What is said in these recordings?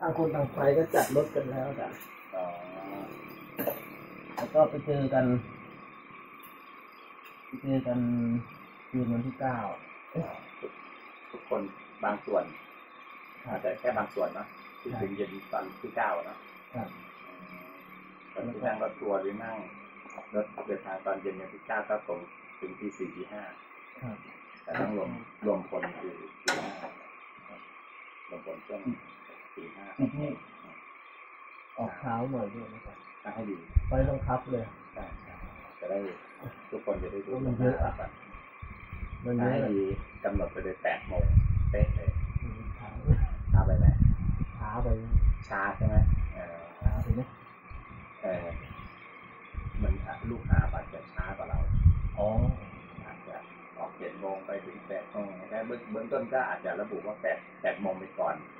ต่างคนต่างไปก็จัดรถกันแล้วจ้ะอ๋อแล้วก็ไปเจอกันไปเจอกันคืนวันที่เก้าทุกทุกคนบางส่วนอาจจะแค่บางส่วนเนาะที่ถึงเย็นตอนที่เก้าเนาะครับตอนที่นั่งรถทัวร์หรือนั่งรถเดินทางตอนเย็นวันที่เก้าก็ตรงถึงที่สี่ที่ห้าครับแต่ต้องรวมรวมคนคือสี่ห้ารวมคนช่วง สี่ห้าอีกนี่ออกเช้าหน่อยด้วยนะครับถ้าให้ดีไปต้องคับเลยใช่ใช่จะได้ทุกคนจะได้ดูมันเยอะอะแบบมันถ้าเยให้อะดีกำหนดไปเลยแปดโมงเป๊ะเลยช้าช้าไปไหมช้าไปช้าใช่ไหมเออช้าไปไหมเออมันลูกหาบอาจจะช้ากว่าเราอ๋ออาจจะออกเจ็ดโมงไปถึงแปดโมงแต่เบื้องเบื้องต้นก็อาจจะระบุว่าแปดแปดโมงไปก่อนเออ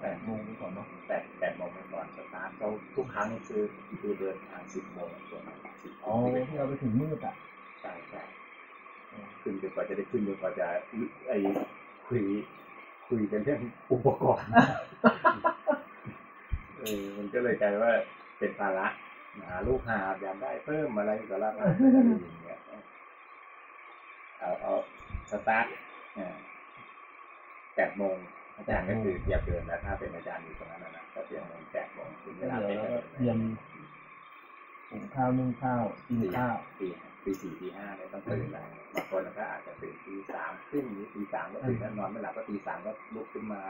แปดโมงไปก่อนเนาะแปดแปดโมงไปก่อนสตาร์ทเราทุกครั้งนี่คือคือเดินทางสิบโมงส่วนสิบอ๋อที่เราไปถึงมืดอะใช่ใช่ขึ้นจนกว่าจะได้ขึ้นจนกว่าจะไอคุยคุยกันเรื่องอุปกรณ์เออมันก็เลยกลายว่าเป็นภาระหาลูกหาบอยากได้เพิ่มอะไรก็แล้วกันอะไรอย่างเงี้ยเอาเอาสตาร์ทแปดโมง อาจารย์ก็คือเตรียมเดินแล้วถ้าเป็นอาจารย์อยู่ตรงนั้นนะนะก็เตรียมโมงแปดโมงถึงเวแล้วลาเดี๋ยวเป็นเราก็เตรียมหุงข้าวนึ่งข้าวกินข้าวตีตีสี่ตีห้าเนี่ยต้องตื่นแล้วบางคนก็อาจจะตื่นตีสามครึ่งหรือตีสามก็ตื่นแล้วนอนไม่หลับก็ตีสามก็ลุกขึ้นมา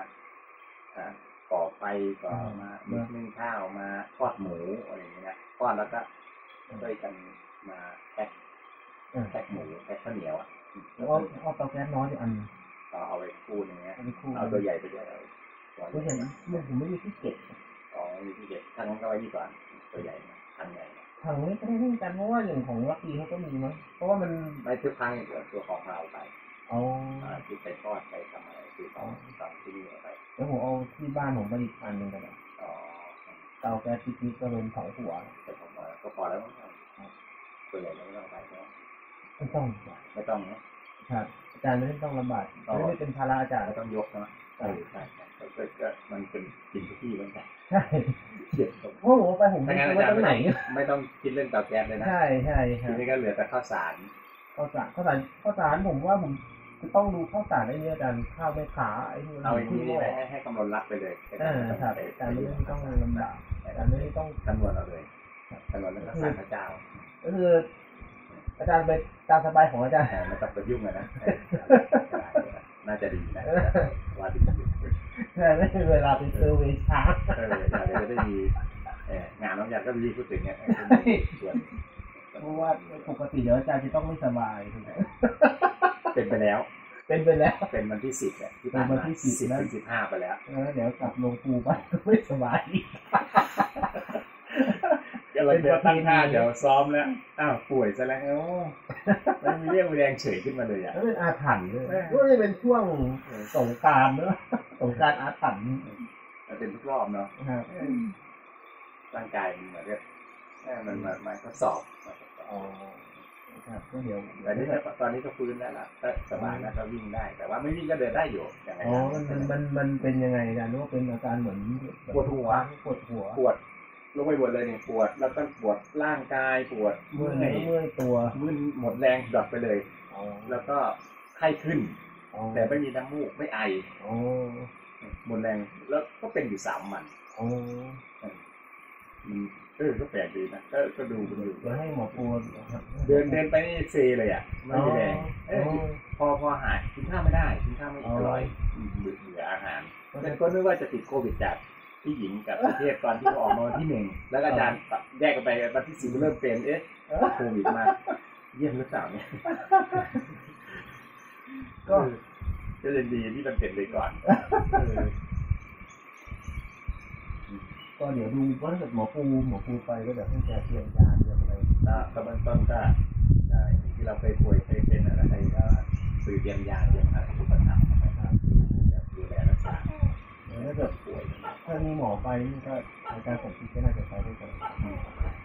อ่าก่อไฟก่อมานึ่งข้าวมาทอดหมูอะไรอย่างเงี้ยทอดแล้วก็ช่วยกันมาแพ็คเออแพ็คหมูแพ็คข้าวเหนียวอะแล้วก็เอาเตาแก๊สน้อยอีก อันก็เอาไปคู่หนึงเงี้ยอันนี้คู่เอาตัวใหญ่ไปด้วยเอาตัวไม่ใหเห็ญ่นไม่ผมไม่มีที่เก็บอ๋อมีที่เด็ดทางนั้นก็ไว้นี่ก่อนตัวใหญ่นะทันใหญ่นะทางนี้ก็ได้เหมือนกันเพราะว่าอย่างของลักกี้เขาก็มีมั้งเพราะว่ามันไม่ทุกครั้งเดี๋ยวตัวของเราไปเอาอ่าที่ไปทอดไปทำอะไรคือสองสองที่นี่เอาไปแล้วผมเอาที่บ้านผมไปอีกอันหนึ่งกันอะอ๋อเตาแก๊สปิกๆก็เป็นสองหัวแต่ผมว่าก็พอแล้วมั้งครับตัวใหญ่ไม่ต้องไปใช่ไหมไม่ต้องไม่ต้องเนาะครับอา จารย์ไม่ต้องลำบากไม่ได้เป็นภาระอาจารย์ไม่ต้องยกเนาะเออใช่ใช่ก็ก็ก็มันเป็นกินทุกที่เหมือนกันใช่เจ็บตรงเพราะผมเอาไปผมถ้าไม่งั้นรู้อาจารว่าย์ตรไม่งไหนต้องไม่ต้องคิดเรื่องเตาแก๊สเลยนะใช่ใช่ครัทีบนี้ก็เหลือแต่ข้าวสารข้าวสารข้าวสารข้าวสารผมว่าผมจะต้องดูข้าวสารไอ้นี่อาจารย์ข้าวไม่ขาไอ้นี่มันเอาอย่างขึ้นี้นหดีม้อไหมให้ให้คำนวณรับไปเลยอ่าครับอาจารย์ไม่ต้องลำบากอาจารย์ไม่ได้ต้องคำนวณเอาเลยคำนวณแล้วก็สั่งพระเจ้าก็คือ อาจารย์ไปตามสบายของอาจารย์แต่ไม่ต้องไปยุ่งเลยนะเออน่าจะดีนะว่าดีใช่ไม่มีเวลาไปเซอร์เวย์ช้าเอออยากจะได้มีเอ่องานน้องอยากก็มีพูดถึงเนี่ยส่วนเพราะว่าปกติเดี๋ยวอาจารย์จะต้องไม่สบายถูกไหมเป็นไปแล้ว เป็นไปแล้ว เป็นวันที่สิบเนี่ยที่ผ่านเป็นวัมานที่สิบ10แล้วถึงสิบห้าไปแล้วแล้วเดี๋ยวกลับลงปูไปก็ไม่สบาย อีกกำลังจะตั้งท่าเดี๋ยวซ้อมแล้ว อ้าวป่วยซะแล้วโอ้มันมีเรื่องมีแรงเฉยขึ้นมาเลยอะแล้วเป็นอาถรรพ์เลยเออก็จะเป็นช่วงสงกรารเนอะสงกรารอาถรรพ์มันเป็นทุกรอบเนาะนะครับร่างกายมันเหมือนกับเออมันมามาทดสอบมาทดสอบอ๋อครับก็เดี๋ยวแต่นี่ก็ตอนนี้ก็ฟื้นได้ละก็สบายแล้วก็วิ่งได้ แต่ว่าไม่วิ่งก็เดินได้อยู่อย่างไรอ๋อมันมันมันมันเป็นยังไงอาจารย์ว่าเป็นอาการเหมือนปวดหัวปวดหัวปวด ลงไปหมดเลยเนี่ยปวด แล้วก็ปวดร่างกายปวดเมื่เมื่ออยเมื่อยตัวมึนหมดแรงดรอปไปเลยอ๋อแล้วก็ไข้ขึ้นอ๋อแต่ไม่มีน้ำมูกไม่ไออ๋อหมดแรงแล้วก็เป็นอยู่สามวันอ๋อมันเออก็แปลกดีนะก็ก็ดูมันอยู่เดี๋ยวให้หมอปูเดินเดินไปนี่เซเลยอะไม่มีแรงเออ๋ออพอพอหายกินข้าวไม่ได้กินข้าวไม่อ๋อออร่อยเบื่อเบื่ออาหารอ๋อแล้วก็นึกว่าจะติดโควิดจาก พี่หญิงกับพี่เทพตอนที่เขาออกมาวันที่หนึ่งแล้วก็อาจารย์แยกกันไปวันที่สี่เริ่มเป็นเอ๊ะโควิดมาเยี่ยมหรือเปล่าเนี่ยก็เออก็ยังดีที่มันเป็นไปก่อนเออก็เดี๋ยวดูว่าถ้าเกิดหมอปูหมอปูไปก็เดี๋ยวให้แกเตรียมยาเตรียมอะไรก็ก็เบื้องต้นก็ได้ที่เราเคยป่วยเคยเป็นอะไรก็สื่อเตรียมยาเตรียมอะไรทุกประทับนะครับดูแลรักษา แล้ว ถ้าเกิดป่วยถ้ามีหมอไปนี่ก็อาการผมคิดก็น่าจะไปด้วยกัน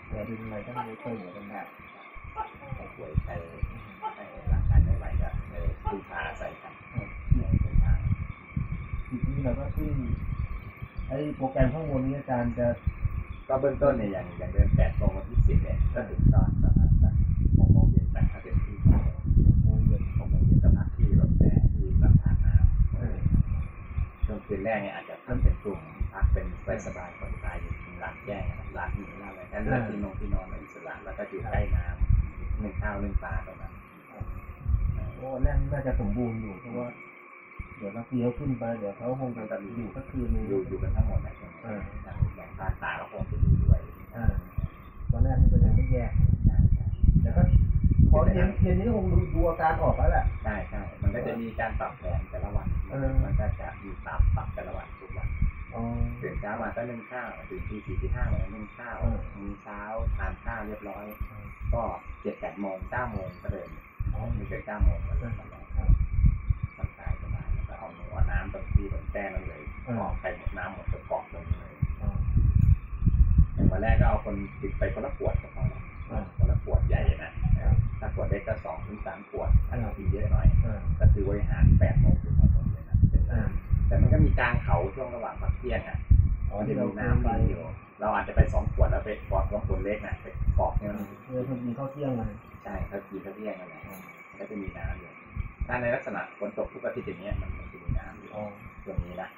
เดี๋ยวดูอะไรก็ไม่ช่วยเหลือกันได้ป่วยไปให้ร่างกายไม่ไหวก็เลยพึ่งพาอาศัยกันในเส้นทางทีนี้เราก็ขึ้นไอ้โปรแกรมข้างบนนี้อาจารย์จะก็เบื้องต้นเนี่ยอย่างอย่างเดินแปดโมงวันที่สิบเนี่ยก็ถึงตอนประมาณสักหกโมงเย็นแต่ถ้าเป็นที่หกโมงเย็นหกโมงเย็นก็พักที่รถแม่ที่ลำธารน้ำช่วง คืนแรกเนี่ยอาจจะพักเป็นกลุ่มพักเป็นไว้สบายผ่อนคลายอยู่ที่ร้านแจ้งนะครับร้านที่ร้านอะไรแต่เลือกที่นงที่นอนในอิสระแล้วก็อยู่ใกล้น้ำหนึ่งข้าวหนึ่งปลาตรงนั้นโอ้แน่นน่าจะสมบูรณ์อยู่เพราะว่าเดี๋ยวนักเรียนขึ้นไปเดี๋ยวเขาคงจะอยู่สักคืนนึงอยู่อยู่กันทั้งหมดนะใช่ไหมเออทางแหล่งภาคตาก็คงจะอยู่ด้วยอ่าตอนแรกนี่ก็ยังไม่แยกใช่ใช่แต่ก็พอเย็นเย็นนี้ก็คงดูดูอาการออกแล้วแหละใช่ใช่มันก็จะมีการปรับแผนแต่ละวันเออ มันก็จะมีปรับปรับแต่ละวันทุกวันอ๋อตื่นเช้ามาก็นึ่งข้าวตื่นที่สี่ที่ห้ามานึ่งข้าวเออมีเช้าทานข้าวเรียบร้อย ก็เจ็ดแปดโมงเก้าโมงก็เดินอ๋อมีเกิดเก้าโมงก็เดินมาแล้วผ่อนคลายสบายแล้วก็เอาหนูเอาน้ำตรงที่ตรงแก้นั่นเลยกรอกไปหมดน้ำหมดก็กรอกตรงนี้เลยอ๋ออย่างวันแรกก็เอาคนติดไปคนละขวดก็พอแล้วอ่าคนละขวดใหญ่นะถ้าขวดเล็กก็สองถึงสามขวดถ้าเรากินเยอะหน่อยอ่าก็คือบริหารแปดโมงถึงหกโมง แต่มันก็มีกลางเขาช่วงระหว่างพักเที่ยงอะอ๋อมันจะที่เรามีไปน้ำไปมีอยู่ เราอาจจะไปสองขวดแล้วไปกรอกตรงขวดเล็กอะไปกรอกเนี่ยมันเออคนกินข้าวเที่ยงมาใช่ถ้ากินข้าวเที่ยงนั่นแหละก็จะมีน้ำอยู่ถ้าในลักษณะฝนตกทุกอาทิตย์อย่างเงี้ยมันมันจะมีน้ำอยู่อ๋อตรงนี้นะ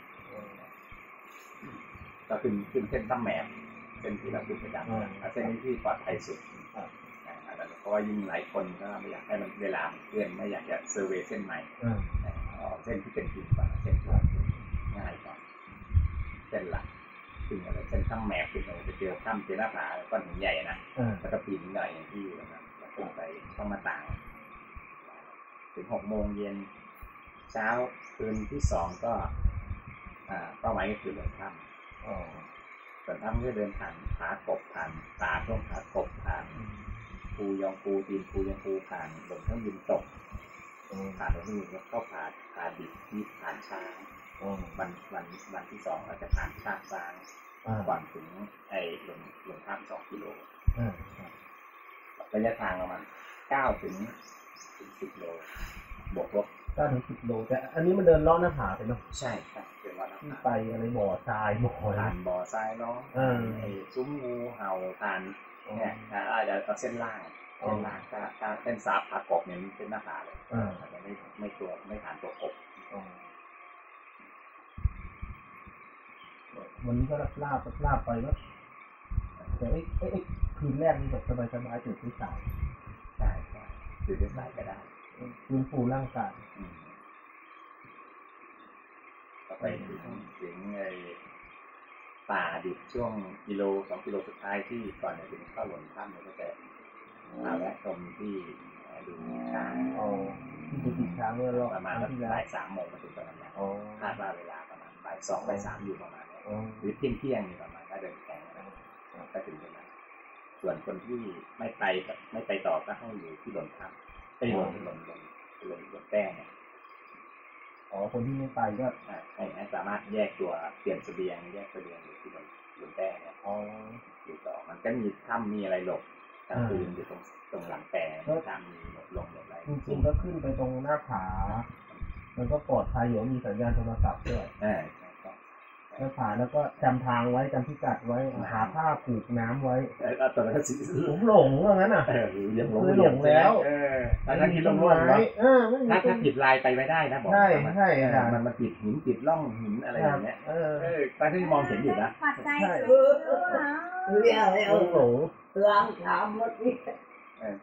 ก็ขึ้นขึ้นเส้นตั้มแหมมเส้นที่เราขึ้นประจำนะเส้นนี้ที่ปลอดภัยสุดครับอ่าอันนั้นเพราะว่ายิ่งหลายคนก็ไม่อยากให้มันเวลามันเคลื่อนไม่อยากจะเซอร์เวย์เส้นใหม่ อ่าเอาเส้นที่เป็นจริงก่อนเส้นที่ว่าง่ายก่อนเส้นหลักซึ่งอะไรเส้นข้ามแมปขึ้นไปเจอข้ามเจอหน้าผาก้อนหินใหญ่นะอ่าแล้วก็ปีนหน่อยอย่างที่อยู่ตรงนั้นแล้วขึ้นไปต้องมาต่าง ถึงหกโมงเย็นเช้าคืนที่สองก็อ่าเป้าหมายก็คือเดินถ้อ๋อำเดินถ้ำก็เดินผ่านผากบผ่านตาช่วงผากบผ่านภูยองภูตีนภูยองภูผ่านลงเครื่องบินตกอ๋อ ผ่านตรงนี้แล้วก็ผ่านผ่านดิบที่ผ่านช้างอ๋อวันวันวันที่สองเราจะผ่านชากช้างอ่าก่อนถึงไอ้ลงลงท่ามสองกิโลอ่าครับระยะทางประมาณเก้าถึงถึงสิบโลบวกลบเก้าถึงสิบโลแต่อันนี้มันเดินเลาะหน้าผาไปเนาะใช่ครับเป็นวันที่น้ำไปอะไรบ่อทรายบ่ออะไรผ่านบ่อทรายน้องเออไอ้ซุ้มงูเห่าผ่านอ๋อเนี่ยนะอาจจะเอาเส้นล่าง อ๋อเส้นล่างถ้าถ้าเส้นซาบผากบเนี่ยมันเป็นหน้าผาเลยอ่าอาจจะไม่ไม่ตัวไม่ผ่านตัวกบอ๋อวันนี้ก็ลาบลาบลาบไปแล้วแต่ไอ้ไอ้ไอ้คืนแรกนี่แบบสบายสบายๆตื่นที่สายใช่ใช่คือจะสายก็ได้ฟื้นฟูร่างกายอืมก็ไปถึงถึงไอ้ป่าดิบช่วงกิโลสองกิโลสุดท้ายที่ก่อนจะถึงเข้าหล่นถ้ำเนี่ยก็จะ มาแวะชมที่เอ่อดูช้างอ๋อที่ดูติดช้างเมื่อรอบประมาณครั้งที่แล้วบ่ายสามโมงมาถึงตรงนั้นนะอ๋อคาดว่าเวลาประมาณบ่ายสองบ่ายสามอยู่ประมาณนี้อ๋อหรือเที่ยงเที่ยงนี่ประมาณถ้าเดินแข่งนะก็ถึงตรงนั้นส่วนคนที่ไม่ไปกับไม่ไปต่อก็ให้อยู่ที่หล่นถ้ำไปหล่นหล่นหล่นหล่นหล่นแป้งเนี่ยอ๋อคนที่ไม่ไปก็อ่าให้ให้สามารถแยกตัวเปลี่ยนเสบียงแยกเสบียงอยู่ที่หล่นหล่นแป้งเนี่ยอ๋ออยู่ต่อมันก็มีถ้ำมีอะไรหลบ กลางคืนอยู่ตรงตรงหลังแปรก็ถ้ำมีหลบลงหลบอะไรจริงๆก็ขึ้นไปตรงหน้าผามันก็ปลอดภัยอยู่มีสัญญาณโทรศัพท์ด้วยเออใช่ใช่ หน้าผาแล้วก็จำทางไว้จำพิกัดไว้หาผ้าผูกน้ำไว้เออเอาตัวนั้นสิผมหลงว่างั้นอะเออยังหลงเคยหลงแล้วเออตอนนั้นที่ลงลงไม้เนาะเออไม่มีถ้าต้ถ้านผิดลายไปไม่ได้นะบอกใช่มันใช่เออครับมันมันติดหินติดร่องหินอะไรอย่างเงี้ยเออเออตอนที่มองเห็นอยู่นะปัจจัยใช่คือเรียกอะไรหเอาลงหลงล้างถามหมดนี่เออ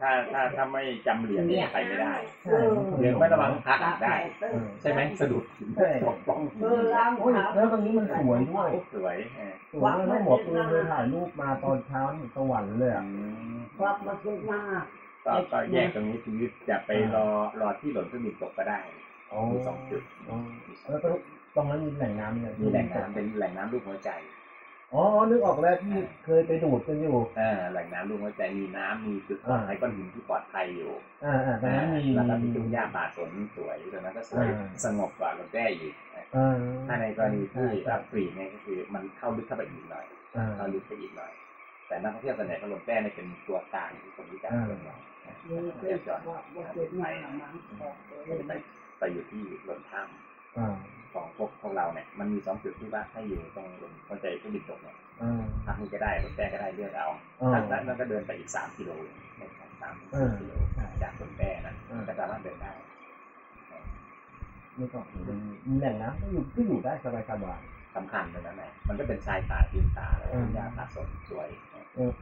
ถ้าถ้าถ้าไม่จำเหรียญเนี่ยไปไม่ได้ใช่เคยเดี๋ยวหลไม่ระวังพักได้เออใช่ไหมสะดุดหินใช่ตกป้องเออล้างโอ้ยถามแล้วตรงนี้มันสวยด้วยสวยเออสวยมากหมดปืนเลยถ่ายรูปมาตอนเช้านี่สวรรค์เลยอือะมควักมาคิดมาก็ก็แยกตรงนี้คือจะไปรอรอที่หล่นเครื่องบินตกก็ได้อ๋อมีสองจุดอ๋อแล้วก็ตรงนั้นมีแหล่งน้ำเนี่ยมีแหล่งน้ำเป็นแหล่งน้ำลูกหัวใจ อ๋อ นึกออกแล้วที่เคยไปดูดกันอยู่เออแหล่งน้ำลูกหัวใจมีน้ำมีจุดปลอดภัยก้อนหินที่ปลอดภัยอยู่ อ่าอ่าตรงนั้นมีแล้วก็มีทุ่งหญ้าป่าสนสวยตรงนั้นก็สวยอ่าสงบกว่าลำแก้อีกอ่าถ้าในกรณีที่ใช่รับฟรีเนี่ยก็คือมันเข้าลึกเข้าไปอีกหน่อยอ่าเข้าลึกไปอีกหน่อย แต่นักท่องเที่ยวส่วนใหญ่ก็ลงแก้เนี่ยเป็นตัวกลางที่คนรู้จักอ่าส่วนใหญ่เรียกเรียบร้อยว่าว่าคิดมาหนังออกก็จะไปไปอยู่ที่ลนถ้อ่า ของพวกพวกเราเนี่ย มันมีสองจุดที่ว่าให้อยู่ตรงบนหัวใจผู้บิดตกเนี่ยอ่าทางนี้ก็ได้รถแป้ก็ได้เลือกเอาอ่าทางนั้นมันก็เดินไปอีกสามกิโลไม่ใช่สามเออกิโลจากรถแป้นะอ่าก็สามารถเดินได้ไม่ต้องมันมีแหล่งน้ำก็อยู่ก็อยู่ได้สบายสบายสำคัญตรงนั้นแหละมันก็เป็นชายป่าทินตาแล้วอืมยาผาสดสวยๆเออ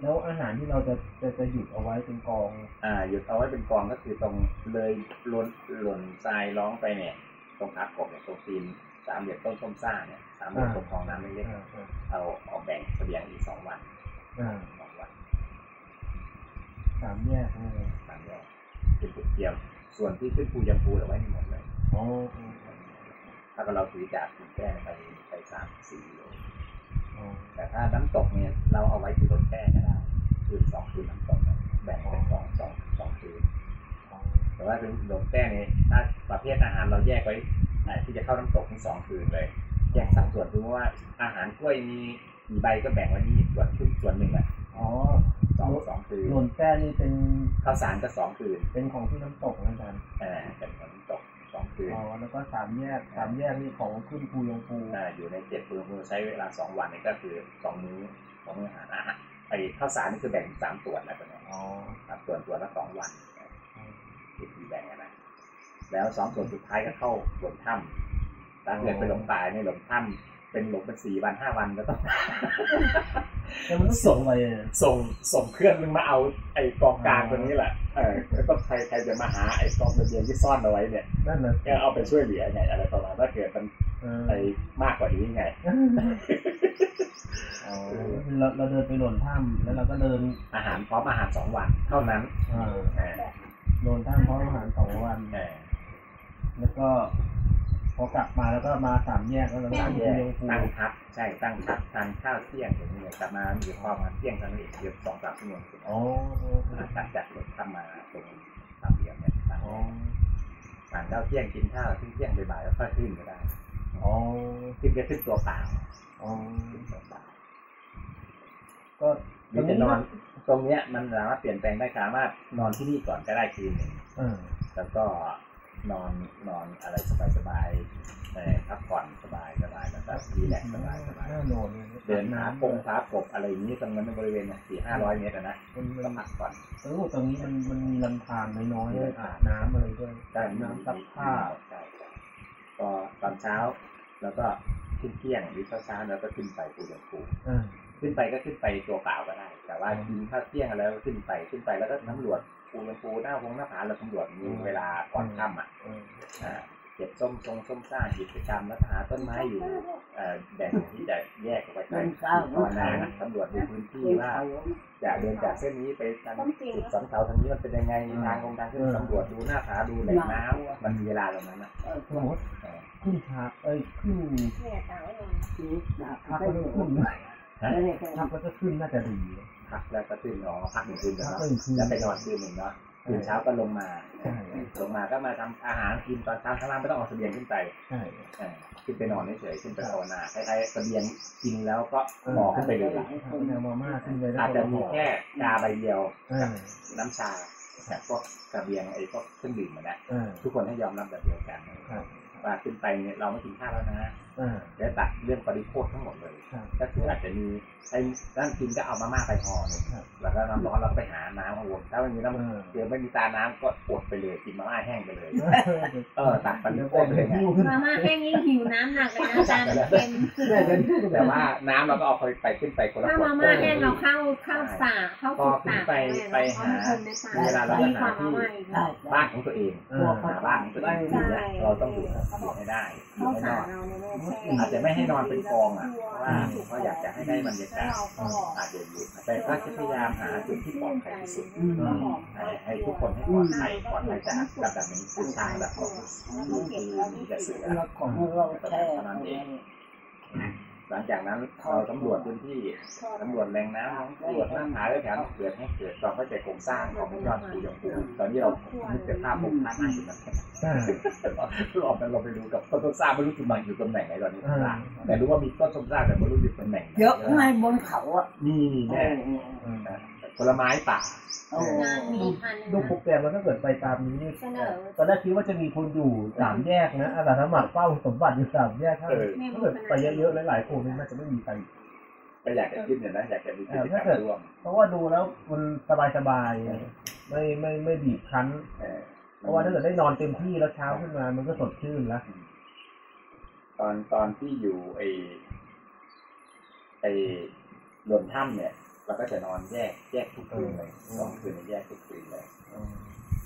แล้วอาหารที่เราจะจะจะหยุดเอาไว้เป็นกอง อ่าหยุดเอาไว้เป็นกองก็คือตรงเลยหล่นหล่นทรายร้องไปเนี่ย ตรงพักกบเนี่ยตรงตีนสามเหลี่ยมต้นส้มซ่าเนี่ยสามเหลี่ยมตรงคลองน้ำเล็กอ่าอ่าๆเอาออกแบ่งเสบียงอีกสองวันอ่าสองวันสามแยกเออสามแยกเป็นจุดเตรียมส่วนที่ขึ้นภูยังภูเอาไว้ในหมดเลยอ๋ออ๋อถ้าเราถือจากคุณแก้ไปไปสามสี่โลอ๋อแต่ถ้าน้ำตกเนี่ยเราเอาไว้ที่รถแก้ก็ได้คืนสองคืนน้ำตกเนี่ยแบ่งเป็นสองสองสองคืนอ๋อ แต่ว่าถึงรถแก้เนี่ยถ้าประเภทอาหารเราแยกไว้อ่าที่จะเข้าน้ำตกทั้งสองคืนเลยแยกสัดส่วนคือว่าอาหารกล้วยมีกี่ใบก็แบ่งไว้นี้ส่วนขึ้นส่วนหนึ่งอะอ๋อสองสองคืนหล่นแป้นี่เป็นข้าวสารก็สองคืน เป็นของที่น้ำตกนะอาจารย์อ่าเป็นของน้ำตกสองคืนอ๋อแล้วก็สามแยกสามแยกนี่ของขึ้นภูยงภูอ่าอยู่ในเจ็ดปืนมือใช้เวลาสองวันนี่ก็คือสองมื้อสองมื้ออาหารอาหารไอ้ข้าวสารนี่คือแบ่งเป็นสามส่วนนะตัวเนี้ยอ๋อครับส่วนส่วนละสองวัน ที่ที่แบ่งกันนะแล้วสองส่วนสุดท้ายก็เข้าหลงถ้ำถ้าเกิดไปหลงป่าเนี่ยหลงถ้ำเป็นหลงเป็นสี่วันห้าวันก็ต้องแต่มันต้องส่งไปส่งส่งเครื่องนึงมาเอาไอ้กองกลางตัวนี้แหละเออแล้วต้องใครใครจะมาหาไอ้กองตะเบียงที่ซ่อนเอาไว้เนี่ยนั่นน่ะก็เอาไปช่วยเหลือไงอะไรประมาณถ้าเกิดมันเออไอ้มากกว่านี้ไงอ๋อเราเราเดินไปหล่นถ้ำแล้วเราก็เดินอาหารพร้อมอาหารสองวันเท่านั้นอ่า เออหล่นถ้ำเพราะอาหารสองวันเออแล้วก็พอกลับมาแล้วก็มาสามแยกแล้วเราก็ตั้งขึ้นแยภูกยงภูตั้งพักใช่ตั้งพักทานข้าวเที่ยงอย่างนี้เลยกลับมาอยู่พอมาเที่ยงกันอีกเกือบสองสามชั่วโมงถึงอ๋อตัดจากรถทำมาตรงสามเหลี่ยมเนี่ยตั้งอ๋อทานข้าวเที่ยงกินข้าวเที่ยงบ่ายๆแล้วค่อยขึ้นก็ได้อ๋อขึ้นก็ขึ้นตัวเปล่าอ๋อขึ้นตัวเปล่าก็หรือจะนอน ตรงเนี้ยมันสามารถเปลี่ยนแปลงได้สามารถนอนที่นี่ก่อนก็ได้คืนหนึ่งเออแล้วก็นอนนอนอะไรสบายสบายๆเอ่อพักผ่อนสบายสบายแล้วก็รีแลกซ์สบายสบายน่านอนยเดินหาปงหาปกอะไรอย่างนี้ตรงนั้นบริเวณสี่ห้าร้อยเมตรอะนะมันมัก็นพักผ่อนเออตรงนี้มันมันมีลำธารน้อยๆด้วยอาบน้ำอะไรด้วยได้น้ำซักผ้าใช่ใช่พอตอนเช้า แล้วก็ขึ้นเที่ยงหรือเช้าๆแล้วก็ขึ้นไปภูเหลืองภูเออ ขึ้นไปก็ขึ้นไปตัวเปล่าก็ได้ แต่ว่าอืมกินข้าวเที่ยงแล้วก็ขึ้นไปขึ้นไปแล้วก็สำรวจภูเหลืองภูหน้าพงหน้าผาเราสำรวจมีเวลาก่อนค่ำอะเอออ่าเก็บส้มทรงส้มซ่ากิจกรรมแล้วก็หาต้นไม้อยู่เอ่อแบ่งที่จะแยกออกไปไปภาวนาสำรวจดูพื้นที่ว่าจะเดินจากเส้นนี้ไปทางจุดสันเขาทางนี้มันเป็นยังไงมีทางลงทางขึ้นสำรวจดูหน้าผาดูแหล่งน้ำมันมีเวลาตรงนั้นนะสมมติเออขึ้นชาเอ้ยขึ้นเนี่ยตาไว้ก่อน พักแล้วก็ขึ้นฮะพักแล้วก็ขึ้นน่าจะดีพักแล้วก็ขึ้นอ๋อพักหนึ่งคืนก่อนพักเนาะหนึ่งคืนแล้วไปนอนคืนหนึ่งเนาะคืนเช้าก็ลงมาใช่ลงมาก็มาทำอาหารกินตอนเช้าข้างล่างไม่ต้องเอาเสบียงขึ้นไปใช่เออขึ้นไปนอนเฉยๆขึ้นไปภาวนาคล้ายๆเสบียงกินแล้วก็ห่อขึ้นไปเลยแนวมาม่าขึ้นไปแล้วอาจจะมีแค่กาใบเดียวเออน้ำชาแบบพวกเสบียงไอ้พวกเครื่องดื่มอะนะเออทุกคนให้ยอมรับแบบเดียวกันครับว่าขึ้นไปเนี่ยเราไม่กินข้าวแล้วนะเออ แล้วตัดเรื่องปริโภคทั้งหมดเลยครับก็คืออาจจะมีไอ้นั่นกินก็เอามาม่าไปห่อหนึ่งครับแล้วก็น้ำร้อนเราก็ไปหาน้ำเอาวนถ้าไม่มีน้ำเออเดี๋ยวไม่มีตาน้ำก็อดไปเลยกินมาม่าแห้งไปเลยเอเออตัดปริเดี๋ยวโภก่อคนไปเลยไงหิ้วขึ้นมาม่าแห้งยิ่งหิวน้ำหนักเลยนะอาจารย์เค็มแต่ว่าน้ำเราก็เอาไปไปขึ้นไปคนละถ้าขวดมาม่าแห้งเราเข้าเข้าสาเข้าพอฝึกขึ้นตากไปไปหาเวลาเราดีจะกหาว่ามาที่ม่าอีกได้บ้านของตัวเองเออหาบ้านของตัวเองอยู่เนี่ยเราต้องอยู่อยู่ให้ได้อยู่เข้าให้นสาอนเราเนี่ยแม่อาจจะไม่ให้นอนเป็นกองอะเพราะว่าเพราะอยากจะให้ได้บรรยากาศเราก็อาจจะอยู่แต่ก็จะพยายามหาจุดที่ปลอดภัยที่สุดอืมให้ให้ทุกคนให้ปลอดภัยปลอดภัยจากระดับนี้คือทางระดับของดูคือมีกระสือเราของเราแช่เอาไว้ หลังจากนั้นเราสำรวจพื้นที่สำรวจแหล่งน้ำสำรวจหน้าผาและแถวเกิดให้เกิดความเข้าใจโครงสร้างของยอดภูยงภูตอนนี้เรานึกแต่ภาพผมภาพหน้าอยู่นั่นแหละอ่ารอบนั้นเราไปดูกับต้นส้มซ่าไม่รู้จุดมันอยู่ตำแหน่งไหนตอนนี้อ่าแต่รู้ว่ามีต้นส้มซ่าแต่ไม่รู้อยู่ตำแหน่งไหนเยอะไงบนเขาอะมีมีเอแน่อเออนะแต่ ผลไม้ป่าโอ้งานมีพันดูโปรแกรมแล้วถ้าเกิดไปตามนี้นี่เสนอตอนแรกคิดว่าจะมีคนอยู่สามแยกนะอาสาสมัครเฝ้าสมบัติอยู่สามแยกถ้าเออถ้าเกิดไปเยอะๆหลายๆคนนี่น่าจะไม่มีใครก็อยากจะคิดเนี่ยนะอยากจะมีกิจกรรมร่วมเพราะว่าดูแล้วมันสบายๆไม่ไม่ไม่บีบคั้นเออเพราะว่าถ้าเกิดได้นอนเต็มที่แล้วเช้าขึ้นมามันก็สดชื่นแล้วตอนตอนที่อยู่ไอไอหลนถ้ำเนี่ย เราก็จะนอนแยกแยกทุกคืนเลยอืมสองคืนเนี่ยแยกทุกคืนเลย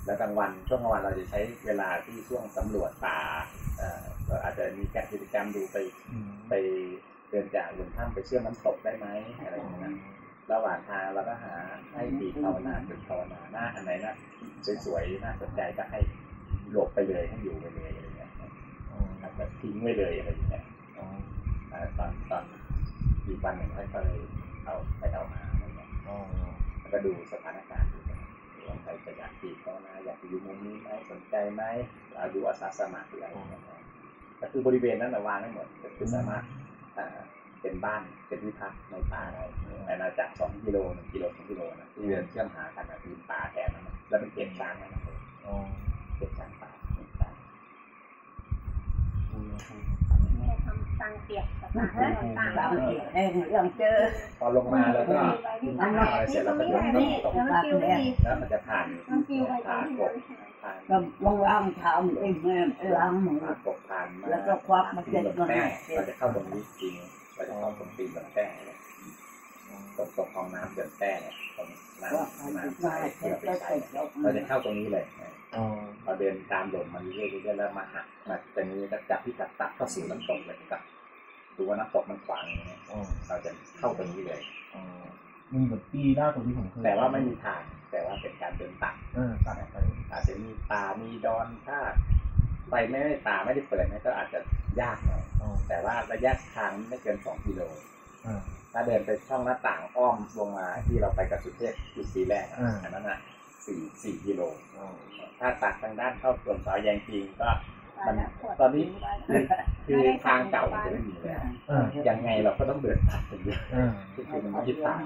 แล้วกลางวันช่วงกลางวันเราจะใช้เวลาที่ช่วงสำรวจป่าเอ่อก็อาจจะมีการกิจกรรมดูไปไปเดินจากหลุมถ้ำไปเชื่อมน้ำตกได้ไหมอะไรอย่างเงี้ยนะระหว่างทางเราก็หาให้ปีกภาวนาจุดภาวนาหน้าอันไหนน่ะสวยๆน่าสนใจก็ให้หลบไปเลยให้อยู่ไปเลยอะไรเงี้ยอาจจะทิ้งไว้เลยอะไรอย่างเงี้ยอ่าตอนตอนอีกวันหนึ่งค่อยๆเอาไปเอามาอะไรเงี้ย แล้วก็ดูสถานการณ์ดูว่าใครจะอยากปีกภาวนาอยากอยู่มุมนี้ไหมสนใจไหมอายุอาสาสมัครหรืออะไรนะก็คือบริเวณนั้นนะวางให้หมดก็คือสามารถเป็นบ้านเป็นที่พักในป่าได้อาณาจักรสองกิโลหนึ่งกิโลสองกิโลนะที่เดินเชื่อมหากันนะคือป่าแถบนั้นะแล้วเป็นเก็บช้างนะเก็บช้างป่าเก็บช้าง ตังเปียกกับตังแล้วตังตามที่เองยังเจอพอลงมาแล้วก็กินข้าวอะไรเสร็จแล้วก็เดินนี่ตกแล้วมันฟิวดีแล้วมันจะผ่านผ่านกบผ่านก็บางร่างทำเองแม่ล้างมือผ่านกบผ่านมาแล้วก็ควักมาเจ็ดตีนมาให้แป้งเราจะเข้าตรงนี้จริงเราจะเข้าตรงตีนบนแป้งตรงตรงคลองน้ำเดินแป้งตรงน้ำน้ำใสเจ็ที่ดเราจะเข้าตรงนี้เลย เราเดินตามหล่มมาเรื่อยๆแล้วมาหักมาตรงนี้ก็จับที่กัดตัดเข้าสู่น้ำตกเลยกับดูว่าน้ำตกมันขวางอย่างเงี้ยอ๋อเราจะเข้าตรงนี้เลยอ๋อมันเหมือนปีล่าสุดที่ผมเคยแต่ว่าไม่มีทาง แต่ว่าเป็นการเดินตัดเออตัดไปอาจจะมีป่ามีดอนถ้าไฟไม่ได้ป่าไม่ได้เปิดเนี่ยก็อาจจะยากหน่อยอ๋อแต่ว่าระยะทางไม่เกินสองกิโลอ่าถ้าเดินไปช่องหน้าต่างอ้อมลงมาที่เราไปกับสุเทพจุดสีแรกอะอ่าอันนั้นอะ สี่สี่กิโลอ๋อถ้าตัดทางด้านเข้าสวนสาวแยงจริงก็มันตอนนี้คือคือทางเก่ามันจะไม่มีแล้วอ่ายังไงเราก็ต้องเดินตัดอย่างเดียวอ่าคือคือมันไม่ยึดทาง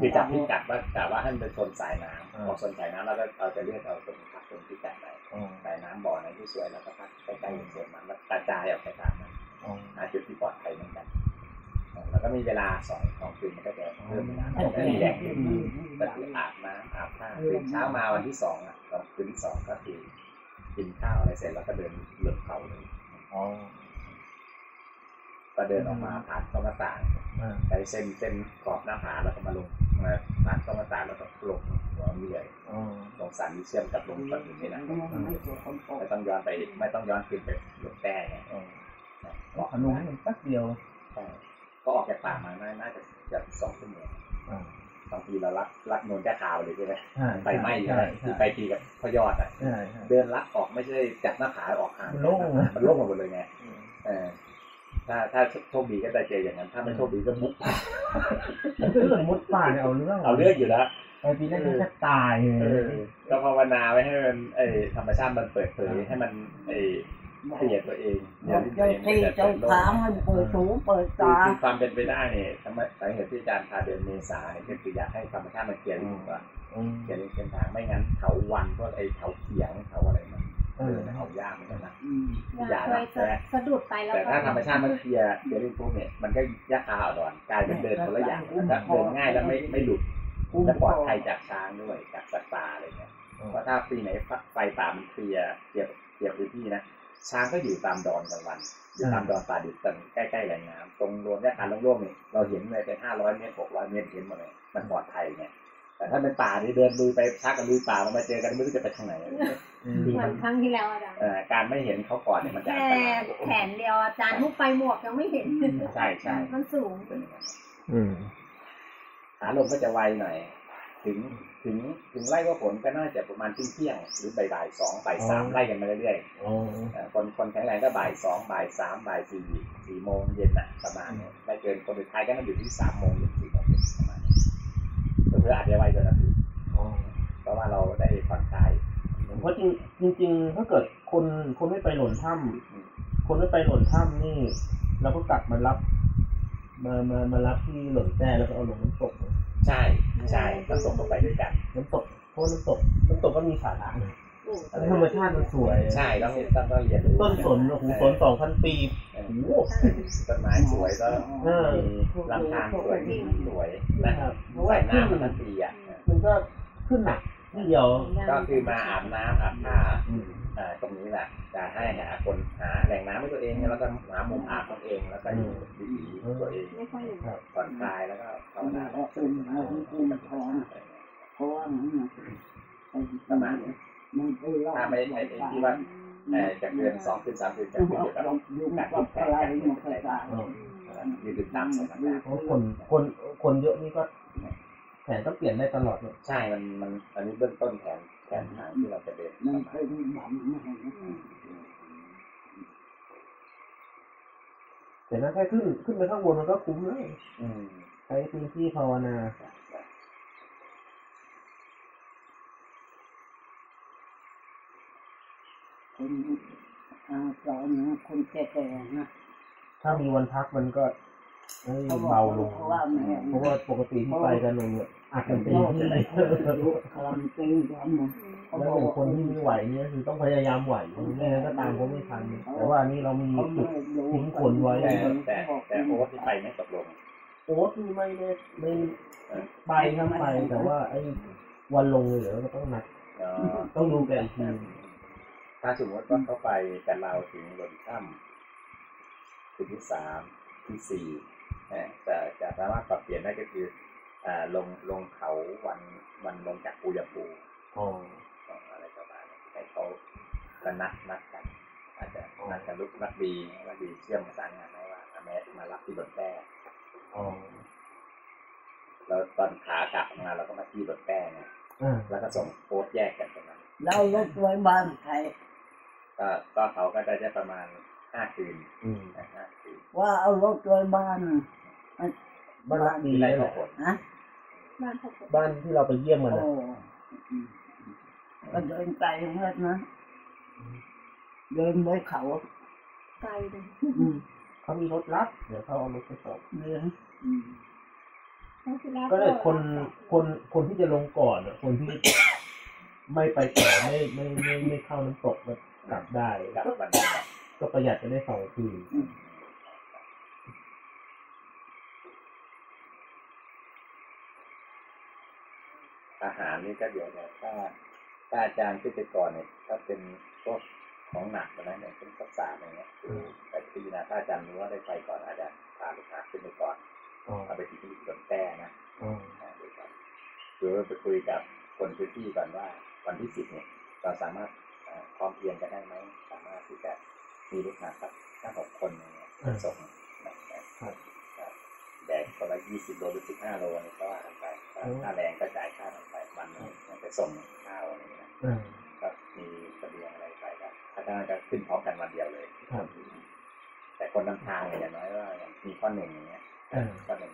คือจับที่กัดว่ากัดว่าให้มันเป็นโซนสายน้ำอ่าพอโซนสายน้ำเราก็เราจะเลือกเอาตรงพักตรงที่กัดไปอ๋อสายน้ำบ่อไหนที่สวยแล้วก็พักใกล้ๆสวนมันแล้วกระจายออกไปตามนั้นอ๋อหาจุดที่ปลอดภัยเหมือนกัน แล้วก็มีเวลาสองสองคืนมันก็จะเพิ่มเวลาแล้วมีแรงขึ้นก็คืออาบน้ำอาบท่าตื่นเช้ามาวันที่สองอะตอนคืนที่สองก็คือกินข้าวอะไรเสร็จแล้วก็เดินเลือกเขาเลยอ๋อก็เดินออกมาผ่านช่องหน้าต่างอ่าไปเส้นเส้นขอบหน้าผาแล้วก็มาลงมาผ่านช่องหน้าต่างแล้วก็ลงหัวเรื่อยอ๋อตรงสันที่เชื่อมกับลงฝั่งอื่นนี่นะไม่ใช่คนโตไม่ต้องย้อนไปไม่ต้องย้อนขึ้นไปลงแต้ไงอ๋อก็ขนมมันแป๊บเดียวใช่ ก็ออกจากป่ามาน่าน่าจะจะสองชั่วโมงอ่าบางทีเราลัดลัดนนแค่ขาวเลยใช่ไหมใช่ไฟไหม้ใช่ใช่ไหมใช่ที่ไปทีกับพยอดอะใช่ใช่เดินลัดออกไม่ใช่จับหน้าขาออกห่างมันโล่งอะมันโล่งหมดเลยไงเออถ้าถ้าโชคดีก็ได้เจออย่างนั้น ถ้าไม่โชคดีก็มุกป่ามันก็เรื่องมุดป่าเนี่ยเอาเรื่องเอาเลือกอยู่แล้วไอ้ทีแรกก็แทบตายเลเอยอก็ภาวนาไว้ให้มันไอธรรมชาติมันเปิดเผยให้มันไอ เคลียร์ตัวเองเจ้าที่เจ้าทางให้เปิดหูเปิดคือตาคือความเป็นไปได้เนี่ยทำไมสาเหตุที่อาจารย์พาเดินเมษาเนี่ยก็คืออยากให้ธรรมชาติมันเคลียร์เรื่องก่อนอืมเคลียร์เรื่องเส้นทางไม่งั้นเขาวันพวกไอเขาเขียงเขาอะไรมันเอเอออเอายากเหมือนกันนะอยากเคยสะดุดไปแล้วแต่ถ้าธรรมชาติมันเคลียร์เคลียร์เรื่องพวกเนี่ยมันก็ยากคาอ่อนกลายเป็นเดินคนละอย่างแล้วเดินง่ายแล้วไม่ไม่หลุดและปลอดภัยจากช้างด้วยจากสัตว์ป่าอะไรเงี้ยเพราะถ้าปีไหนไฟป่ามันเคลียร์เคลียร์เคลียร์พื้นที่นะ ช้างก็อยู่ตามดอนกลางวันอยู่ตามดอนป่าดิบตรงใกล้ๆแหล่งน้ำตรงรวมแยกการโล่งๆนี่เราเห็นเลยเป็นห้าร้อยเมตรหกร้อยเมตรเห็นหมดเลยมันปลอดภัยไงแต่ถ้าเป็นป่านี่เดินลุยไปช้างกับลุยป่ามันมาเจอกันไม่รู้จะไปทางไหนอืมเหมือนครั้งที่แล้วอาจารย์เอ่อการไม่เห็นเขาก่อนเนี่ยมันจะแค่อันตรายแขนเดียวอาจารย์ทุกไปหมวกยังไม่เห็นใช่ใช่มันสูงเป็นอย่างนั้นอืมขาลมก็จะไวหน่อย ถึงถึงถึงไล่ว่าฝนก็น่าจะประมาณเที่ยงๆหรือบ่ายๆสองบ่ายสามไล่กันมาเรื่อยๆอ๋อเอ่อคนคนแข็งแรงก็บ่ายสองบ่ายสามบ่ายสี่สี่โมงเย็นน่ะประมาณเนี้ยไม่เกินคนสุดท้ายก็มาอยู่ที่สามโมงเย็นสี่โมงเย็นประมาณนี้เพื่ออาจจะไวกว่านั้นอีกอ๋อเพราะว่าเราได้ผ่อนคลายเพราะจริงจริงๆถ้าเกิดคนคนไม่ไปหล่นถ้ำคนไม่ไปหล่นถ้ำนี่เราก็กลับมารับ มามามารับที่หล่นแต้แล้วก็เอาลงน้ำตกเลยอ ใช่ใช่น้ำตกต้องไปด้วยกันน้ำตกเพราะน้ำตกน้ำตกก็มีสาระนะโอ้แล้วธรรมชาติมันสวย ใช่ต้องต้องต้องเรียนรู้ต้นสนโอ้โหสนสองพันปีเออโอ้โหต้นไม้สวยก็เออมีลำธารสวยสวยนะครับเพราะว่าใส่ขึ้นน้ำทั้งปีอะมันก็ขึ้นหนักที่เดียวก็คือมาอาบน้ำอาบท่าอืมอ่า ตรงนี้แหละจะให้หาคนหาแหล่งน้ำให้ตัวเองแล้วก็หามุมอาบตัวเองแล้วก็อยู่วิถีตัวเองไม่ค่อยอยู่ครับผ่อนคลายแล้วก็ภาวนาก็เป็นเรื่องที่มันท้องเพราะว่ามันเป็นประมาณนี้มันเป็นรอบถ้าไม่ไม่ไม่ที่ว่าเอ่อจะเกินสองคืนสามคืนจะยุ่งขึ้นอยู่กับยุ่งกับอะไรมันก็ได้อ๋อนี่คือตามสถานการณ์เพราะคนคนคนเยอะนี่ก็แผนต้องเปลี่ยนได้ตลอดเลยใช่มันมันอันนี้เบื้องต้นแผน แผนทางที่เราจะเดินมันประมาณเป็นหวังไม่ให้แต่นั้นแค่ขึ้นขึ้นไปข้างบนมันก็คุ้มเลยอืมใช้พื้นที่ภาวนาคนอาสอนนะคนแก่ๆนะถ้ามีวันพักมันก็เอ้ยเบาลงเพราะว่าแม่เพราะว่าปกติที่ไปกันลงเนี่ย อัดกันเต็มที่คลำตึงคลำมันแล้วอย่างคนที่ไม่ไหวเนี่ยคือต้องพยายามไหวไม่งั้นก็ตามเขาไม่ทันแต่ว่านนี้เรามีจุดทิ้งคนไว้แต่แต่แต่โอ๊ตที่ไปไม่ตกลงโอ๊ตนี่ไม่ได้ไม่ไปครับไปแต่ว่าไอ้วันลงเลยเดี๋ยวก็ต้องนัดต้องดูแกอีกทีถ้าสมมติว่าเขาไปแต่เราถึงบนถ้ำคืนที่สามที่สี่นี่จะจะสามารถปรับเปลี่ยนได้ก็คือ ลงลงเขาวันวันลงจากปูยาปูอ๋ออะไรประมาณนี้ให้เขาก็นัดนัดกัน อาจจะนัดกันลุกนัดดีนัดดีเชื่อมประสานงานให้ว่าอาแมสมารับที่บนแป้อ๋อแล้วตอนขากลับมาเราก็มาที่บนแป้ไงอ่าแล้วก็ส่งโค้ดแยกกันตรงนั้นเราลดไว้บ้านใครก็ก็เขาก็ได้ได้ประมาณห้าคืนอืมนะห้าคืนว่าเอารถไว้บ้าน บ้านรักดีที่ไรนั่นแหก็ละผลนะบ้านพกบ้านที่เราไปเยี่ยมมันโอ้น่ะก็เดินไกลเมื่อนะเดินไปเขาไกลเลยอืมเขามีรถรับ เดี๋ยวเขาเอารถไปส่งเดินอืมแล้วทีแรกก็เลยคนคนคนที่จะลงก่อนอะคนที่ไม่ไปต่อไม่ไม่ไม่ไม่เข้าน้ำตกก็กลับได้กลับวันนี้ก็ประหยัดไปได้สองคืน อาหาร นี่ก็เดี๋ยวเนี่ยถ้าถ้าอาจารย์ขึ้นไปก่อนเนี่ยถ้าเป็นพวกของหนักนะเนี่ยเป็นข้าวสารอะไรเงี้ยคือแต่ปีนะถ้าอาจารย์รู้ว่าได้ไปก่อนอาจจะพาลูกค้าขึ้นไปก่อนอ๋อเอาไปที่ที่สวนแต้นะอ๋ออ่าดูก่อนหรือว่าไปคุยกับคนพื้นที่ก่อนว่าวันที่สิบเนี่ยเราสามารถเอ่อพร้อมเพรียงกันได้ไหมสามารถที่จะมีลูกค้าสักห้าหกคนอย่างเงี้ยส่งนะครับแดกคนละยี่สิบโลหรือสิบห้าโลนี่ก็ว่ากันไปค่าแรงก็จ่ายค่า ลงไปวันหนึงไปส่งข้าวอะไรเงี้ยอ่าก็มีเสบียงอะไรไปก็ถ้าได้ก็ขึ้นพร้อมกันวันเดียวเลยครับแต่คนนำทางเนี่ยอย่างน้อยว่าอย่างมีข้อหนึ่งอย่างเงี้ยอ่าข้อหนึ่ง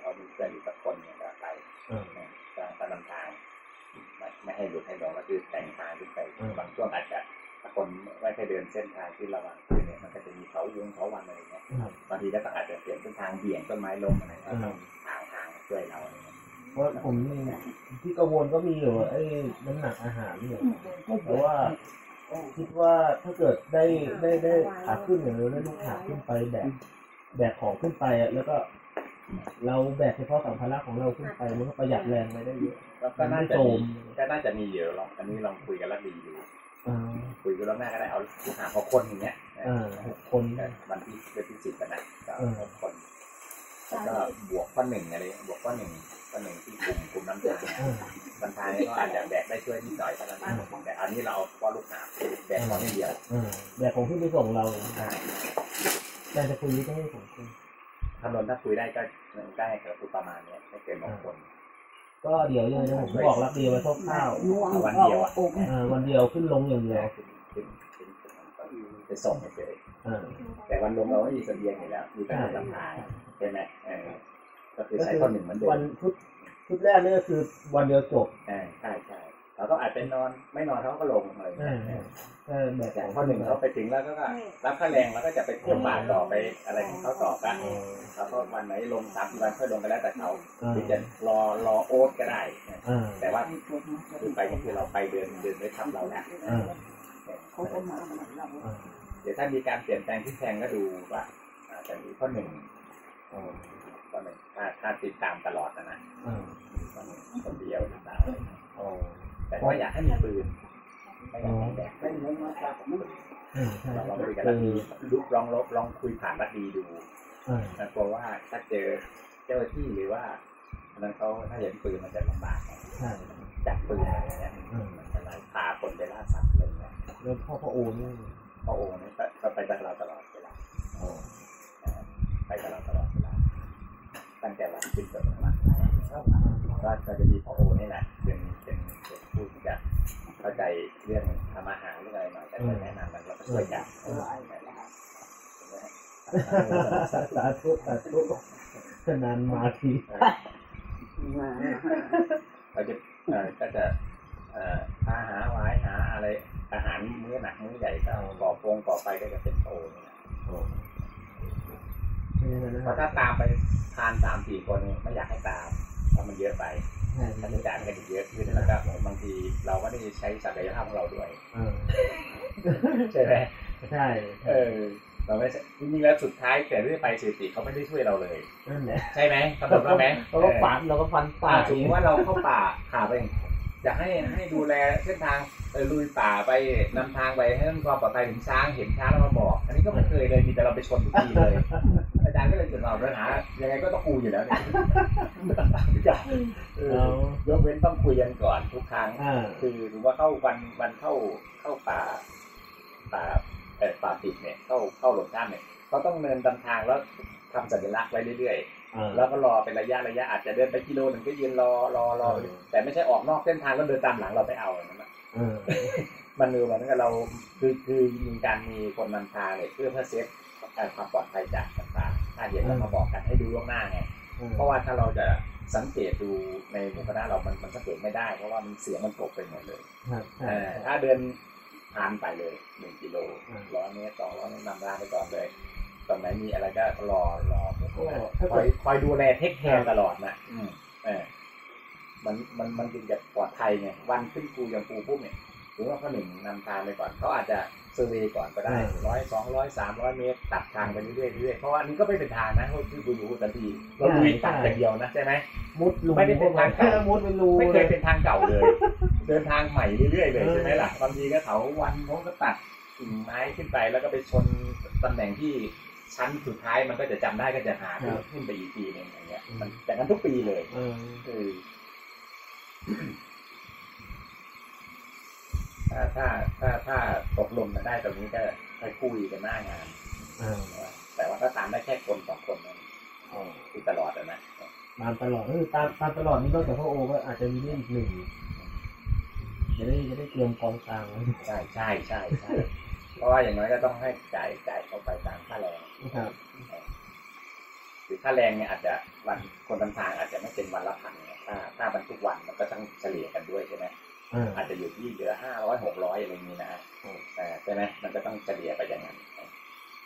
เขามีเพื่อนอยู่สักคนเนี่ยก็ไปอ่าก็ก็นำทางไม่ไม่ให้หลุดให้หลงก็คือแต่งทางขึ้นไปอืมบางช่วงอาจจะถ้าคนไม่เคยเดินเส้นทางที่ระหว่างคืนเนี่ยมันก็จะมีเขาวงเขาวันอะไรเงี้ยครับบางทีก็ต้องอาจจะเปลี่ยนเส้นทางเบี่ยงต้นไม้ลงอะไรก็ต้องทางทางช่วยเราอะไรเงี้ย เพราะผมนี่ที่กังวลก็มีอยู่ว่าไอ้น้ำหนักอาหารเนี่ยแต่ว่าคิดว่าถ้าเกิดได้ได้ได้ขาขึ้นอย่างเราได้ลูกขาขึ้นไปแบกแบกของขึ้นไปอะแล้วก็ เราแบกเฉพาะสัมภาระของเราขึ้นไปมันก็ประหยัดแรงไปได้เยอะแล้วก็น่าไม่จะโจมีมก็น่าจะมีเยอะลองอันนี้ลองคุยกันแล้วดีดูอ่าคุยกันแล้วแม่ก็ได้เอาลูกหาหกคนอย่างเงี้ยอ่าหกคนก็วันที่เดือนที่สิบกันนะก็เออหกคนแล้วก็บวกข้อหนึ่งอะไรบวกข้อหนึ่ง ข้อหนึ่งที่กลุ่มกลุ่มน้ำตาลอ่าบรรทายก็อาจจะแบกได้ช่วยนิดหน่อยเท่านั้นเองแต่อันนี้เราเอาเฉพาะลูกหาบแบกของไม่เดียวอ่าแบกของขึ้นไปส่งเราใช่แต่จะคุยไม่ให้ผมคุยคำนวณถ้าคุยได้ก็ได้กับคุประมาณเนี้ยไม่เกินบางคน ก็เดี๋ยวยังไงนะผมบอกรักเดียวไว้คร่าวน่วงวันเดียวอะอกๆอ่าวันเดียวขึ้นลงอย่างเดียวขึ้นขึ้นขึ้นไปส่งเฉยอ่าๆแต่วันลงเราไม่มีเสบียงอยู่แล้วมีแต่คนลำทางใช่ไหมเออ ก็คือใช้ข้อหนึ่งเหมือนเดิวันมชุดชุดแรกนี่ก็คือวันเดียวจบเออใช่ใช่เราก็อาจจะนอนไม่นอนเขาก็ลงอะไรอย่างอ่าเงี้ยก็แบบแต่ของพอหนึ่งเขาไปถึงแล้วก็รับค่าแรงแล้วก็จะไปเที่ยวป่าต่อไปอะไรของเขาต่อกันอ๋อเขาก็วันไหนลงสามวันค่อยลงไปแล้วแต่เขาอ่าหรือจะรอรอโอ๊ตก็ได้นะอ่าแต่ว่าคือไปก็คือเราไปเดินเดินไปทำเราแหละอ่าเขาก็มาเหมือนเราอ่าเดี๋ยวถ้ามีการเปลี่ยนแปลงที่แทงก็ดูว่าอาจจะมีข้อหนึ่ง อ๋อข้อหนึ่งถ้าถ้าติดตามตลอดนะนะอ่าข้อหนึ่งคนเดียวหรือเปล่าอ๋อแต่ก็อยากให้มีปืนไม่อยากให้แบกเป็นเงินมาจากมันอืมใช่เราลองคุยกันคืรัฐอดีลุกลองลบลองคุยผ่านรัฐดีดูอ่านะกลัวว่าถ้าเจอเจ้าหน้าที่หรือว่าอันนั้นเขาถ้าเห็นปืนมันจะลำบากไงใช่จับปืนอะไรเงี้ยอืมมันจะไล่พาคนไปล่าสัตว์อะไรเงี้ยแล้วพ่อพระโอนนี่พระองค์เนี่ยก็ก็ไปกับเราตลอดเวลาอ๋อไปกับเราตลอดเวลา ตั้งแต่วันขึ้นจนถึงวันตาก็ก็จะมีพระโอนี่แหละเป็นเป็นเป็นผู้ที่จะเข้าใจเรื่องทำอาหารเรื่องอะไรหน่อยก็จะแนะนำมันแล้วก็ช่วยกันสาธุสาธุนานมาทีเราจะก็จะอ่อหาหาหวายหาอะไรอาหารมื้อหนักมื้อใหญ่ก็ก่อโปงก่อไฟก็จะเป็นพระโอนี่แหละอ๋อไม่อย่างนั้นนะ เพครัราะถ้าตามไปทานสามสี่คนเนี่ยไม่อยากให้ตามเพราะมันเยอะไปใช่ค่าใช้จ่ายมันก็จะเยอะขึ้นแล้วก็บางทีเราก็ได้ใช้ศักยภาพของเราด้วยอ่าใช่ไหมใช่เออเราไม่ใช่จริงๆแล้วสุดท้ายแต่เรื่องไปเสติเขาไม่ได้ช่วยเราเลยนั่นแหละใช่ไหมกำหนดว่าไหมเราก็ฝันเราก็ฟันป่าป่าสมมติว่าเราเข้าป่าขาไป จะให้ให้ดูแลเส้นทางเออลุยป่าไปนำทางไปให้มันความปลอดภัยถึงช้างเห็นช้างแล้วมาบอก อันนี้ก็ไม่เคยเลยมีแต่เราไปชนทุกทีเลย อาจารย์ก็เลยจุดอ่อนปัญหายังไงก็ต้องกูอยู่แล้วเนี่ยเออยกเว้นต้องคุยกันก่อนทุกครั้งอ่าคือหรือว่าเข้าวันวันเข้าเข้าป่าป่าเออป่าปิดเนี่ยเข้าเข้าหลงท่านเนี่ยเขาต้องเดินตามทางแล้วทำสัญลักษณ์ไว้เรื่อยอ่าๆ แล้วก็รอเป็นระยะระยะอาจจะเดินไปกิโลหนึ่งก็ยืนรอรอรอเออแต่ไม่ใช่ออกนอกเส้นทางแล้วเดินตามหลังเราไปเอาอย่างนั้นนะอ่ามันคือมันก็เราคือคือมีการมีคนนำทางเนี่ยเพื่อเพื่อเซฟเอ่อความปลอดภัยจากต่างๆถ้าเห็นแล้วมาบอกกันให้ดูล่วงหน้าไงเพราะว่าถ้าเราจะสังเกตดูในหมู่คณะเรามันมันสังเกตไม่ได้ เพราะว่ามันเสียงมันกบไปหมดเลยครับใช่เออถ้าเดินผ่านไปเลยหนึ่งกิโลอืมร้อยเมตรสองร้อยเมตรนำทางไปก่อนเลย ตรงไหนมีอะไรก็รอรอก็ถ้าคเกิอดยคอยดูแลเทคแคร์ตลอดนะอืมเออมันมันมันจึงจะปลอดภัยไงวันขึ้นภูอย่างภูปุ๊บเนี่ยหรือว่าข้อหนึ่งนำทางไปก่อนเขาอาจจะเซอร์เวย์ก่อนก็ได้ร้อยสองร้อยสามร้อยเมตรตัดทางไปเรื่อยๆเรื่อยๆเพราะว่าอันนี้ก็ไม่เป็นทางนะเพราะคือภูอยู่ทันทีเราลุยตัดอย่างเดียวนะใช่ไหมมุดรูไม่ได้เป็นทางเก่ามุดเป็นรูไม่เคยเป็นทางเก่าเลย เดินทางใหม่เรื่อยๆเลยใช่ไหมล่ะบางทีก็เถาวันเขาก็ตัดกิ่งไม้ขึ้นไปแล้วก็ไปชนตำแหน่งที่ ชั้นสุดท้ายมันก็จะจำได้ก็จะหาขึ้นไปอีกทีหนึงอย่างเงี้ยมันแต่กันทุกปีเลยเออเออถ้าถ้าถ้าถ้าตกลงกันได้ตรงนี้ก็ไปคุยกันหน้างานอ่าแต่ว่าถ้าตามได้แค่คนสองคนนั้นอ๋อคือตลอดอะนะตามตลอดก็คือตามตามตลอดนี่นอกจากพระโอก็อาจจะมีเรื่องอีกหนึ่งจะได้จะได้เตรียมกองกลางไว้ใช่ใช่ใช่ใช่ เพราะว่าอย่างน้อยก็ต้องให้จ่ายจ่ายเข้าไปตามค่าแรงนะครับหรือค่าแรงเนี่ยอาจจะวันคนทำทางอาจจะไม่เป็นวันละพันเนี่ยถ้าถ้ามันทุกวันมันก็ต้องเฉลี่ยกันด้วยใช่ไหมอ่าอาจจะอยู่ที่เหลือห้าร้อยหกร้อยอะไรอย่างนี้นะเออใช่ไหมมันก็ต้องเฉลี่ยไปอย่างนั้น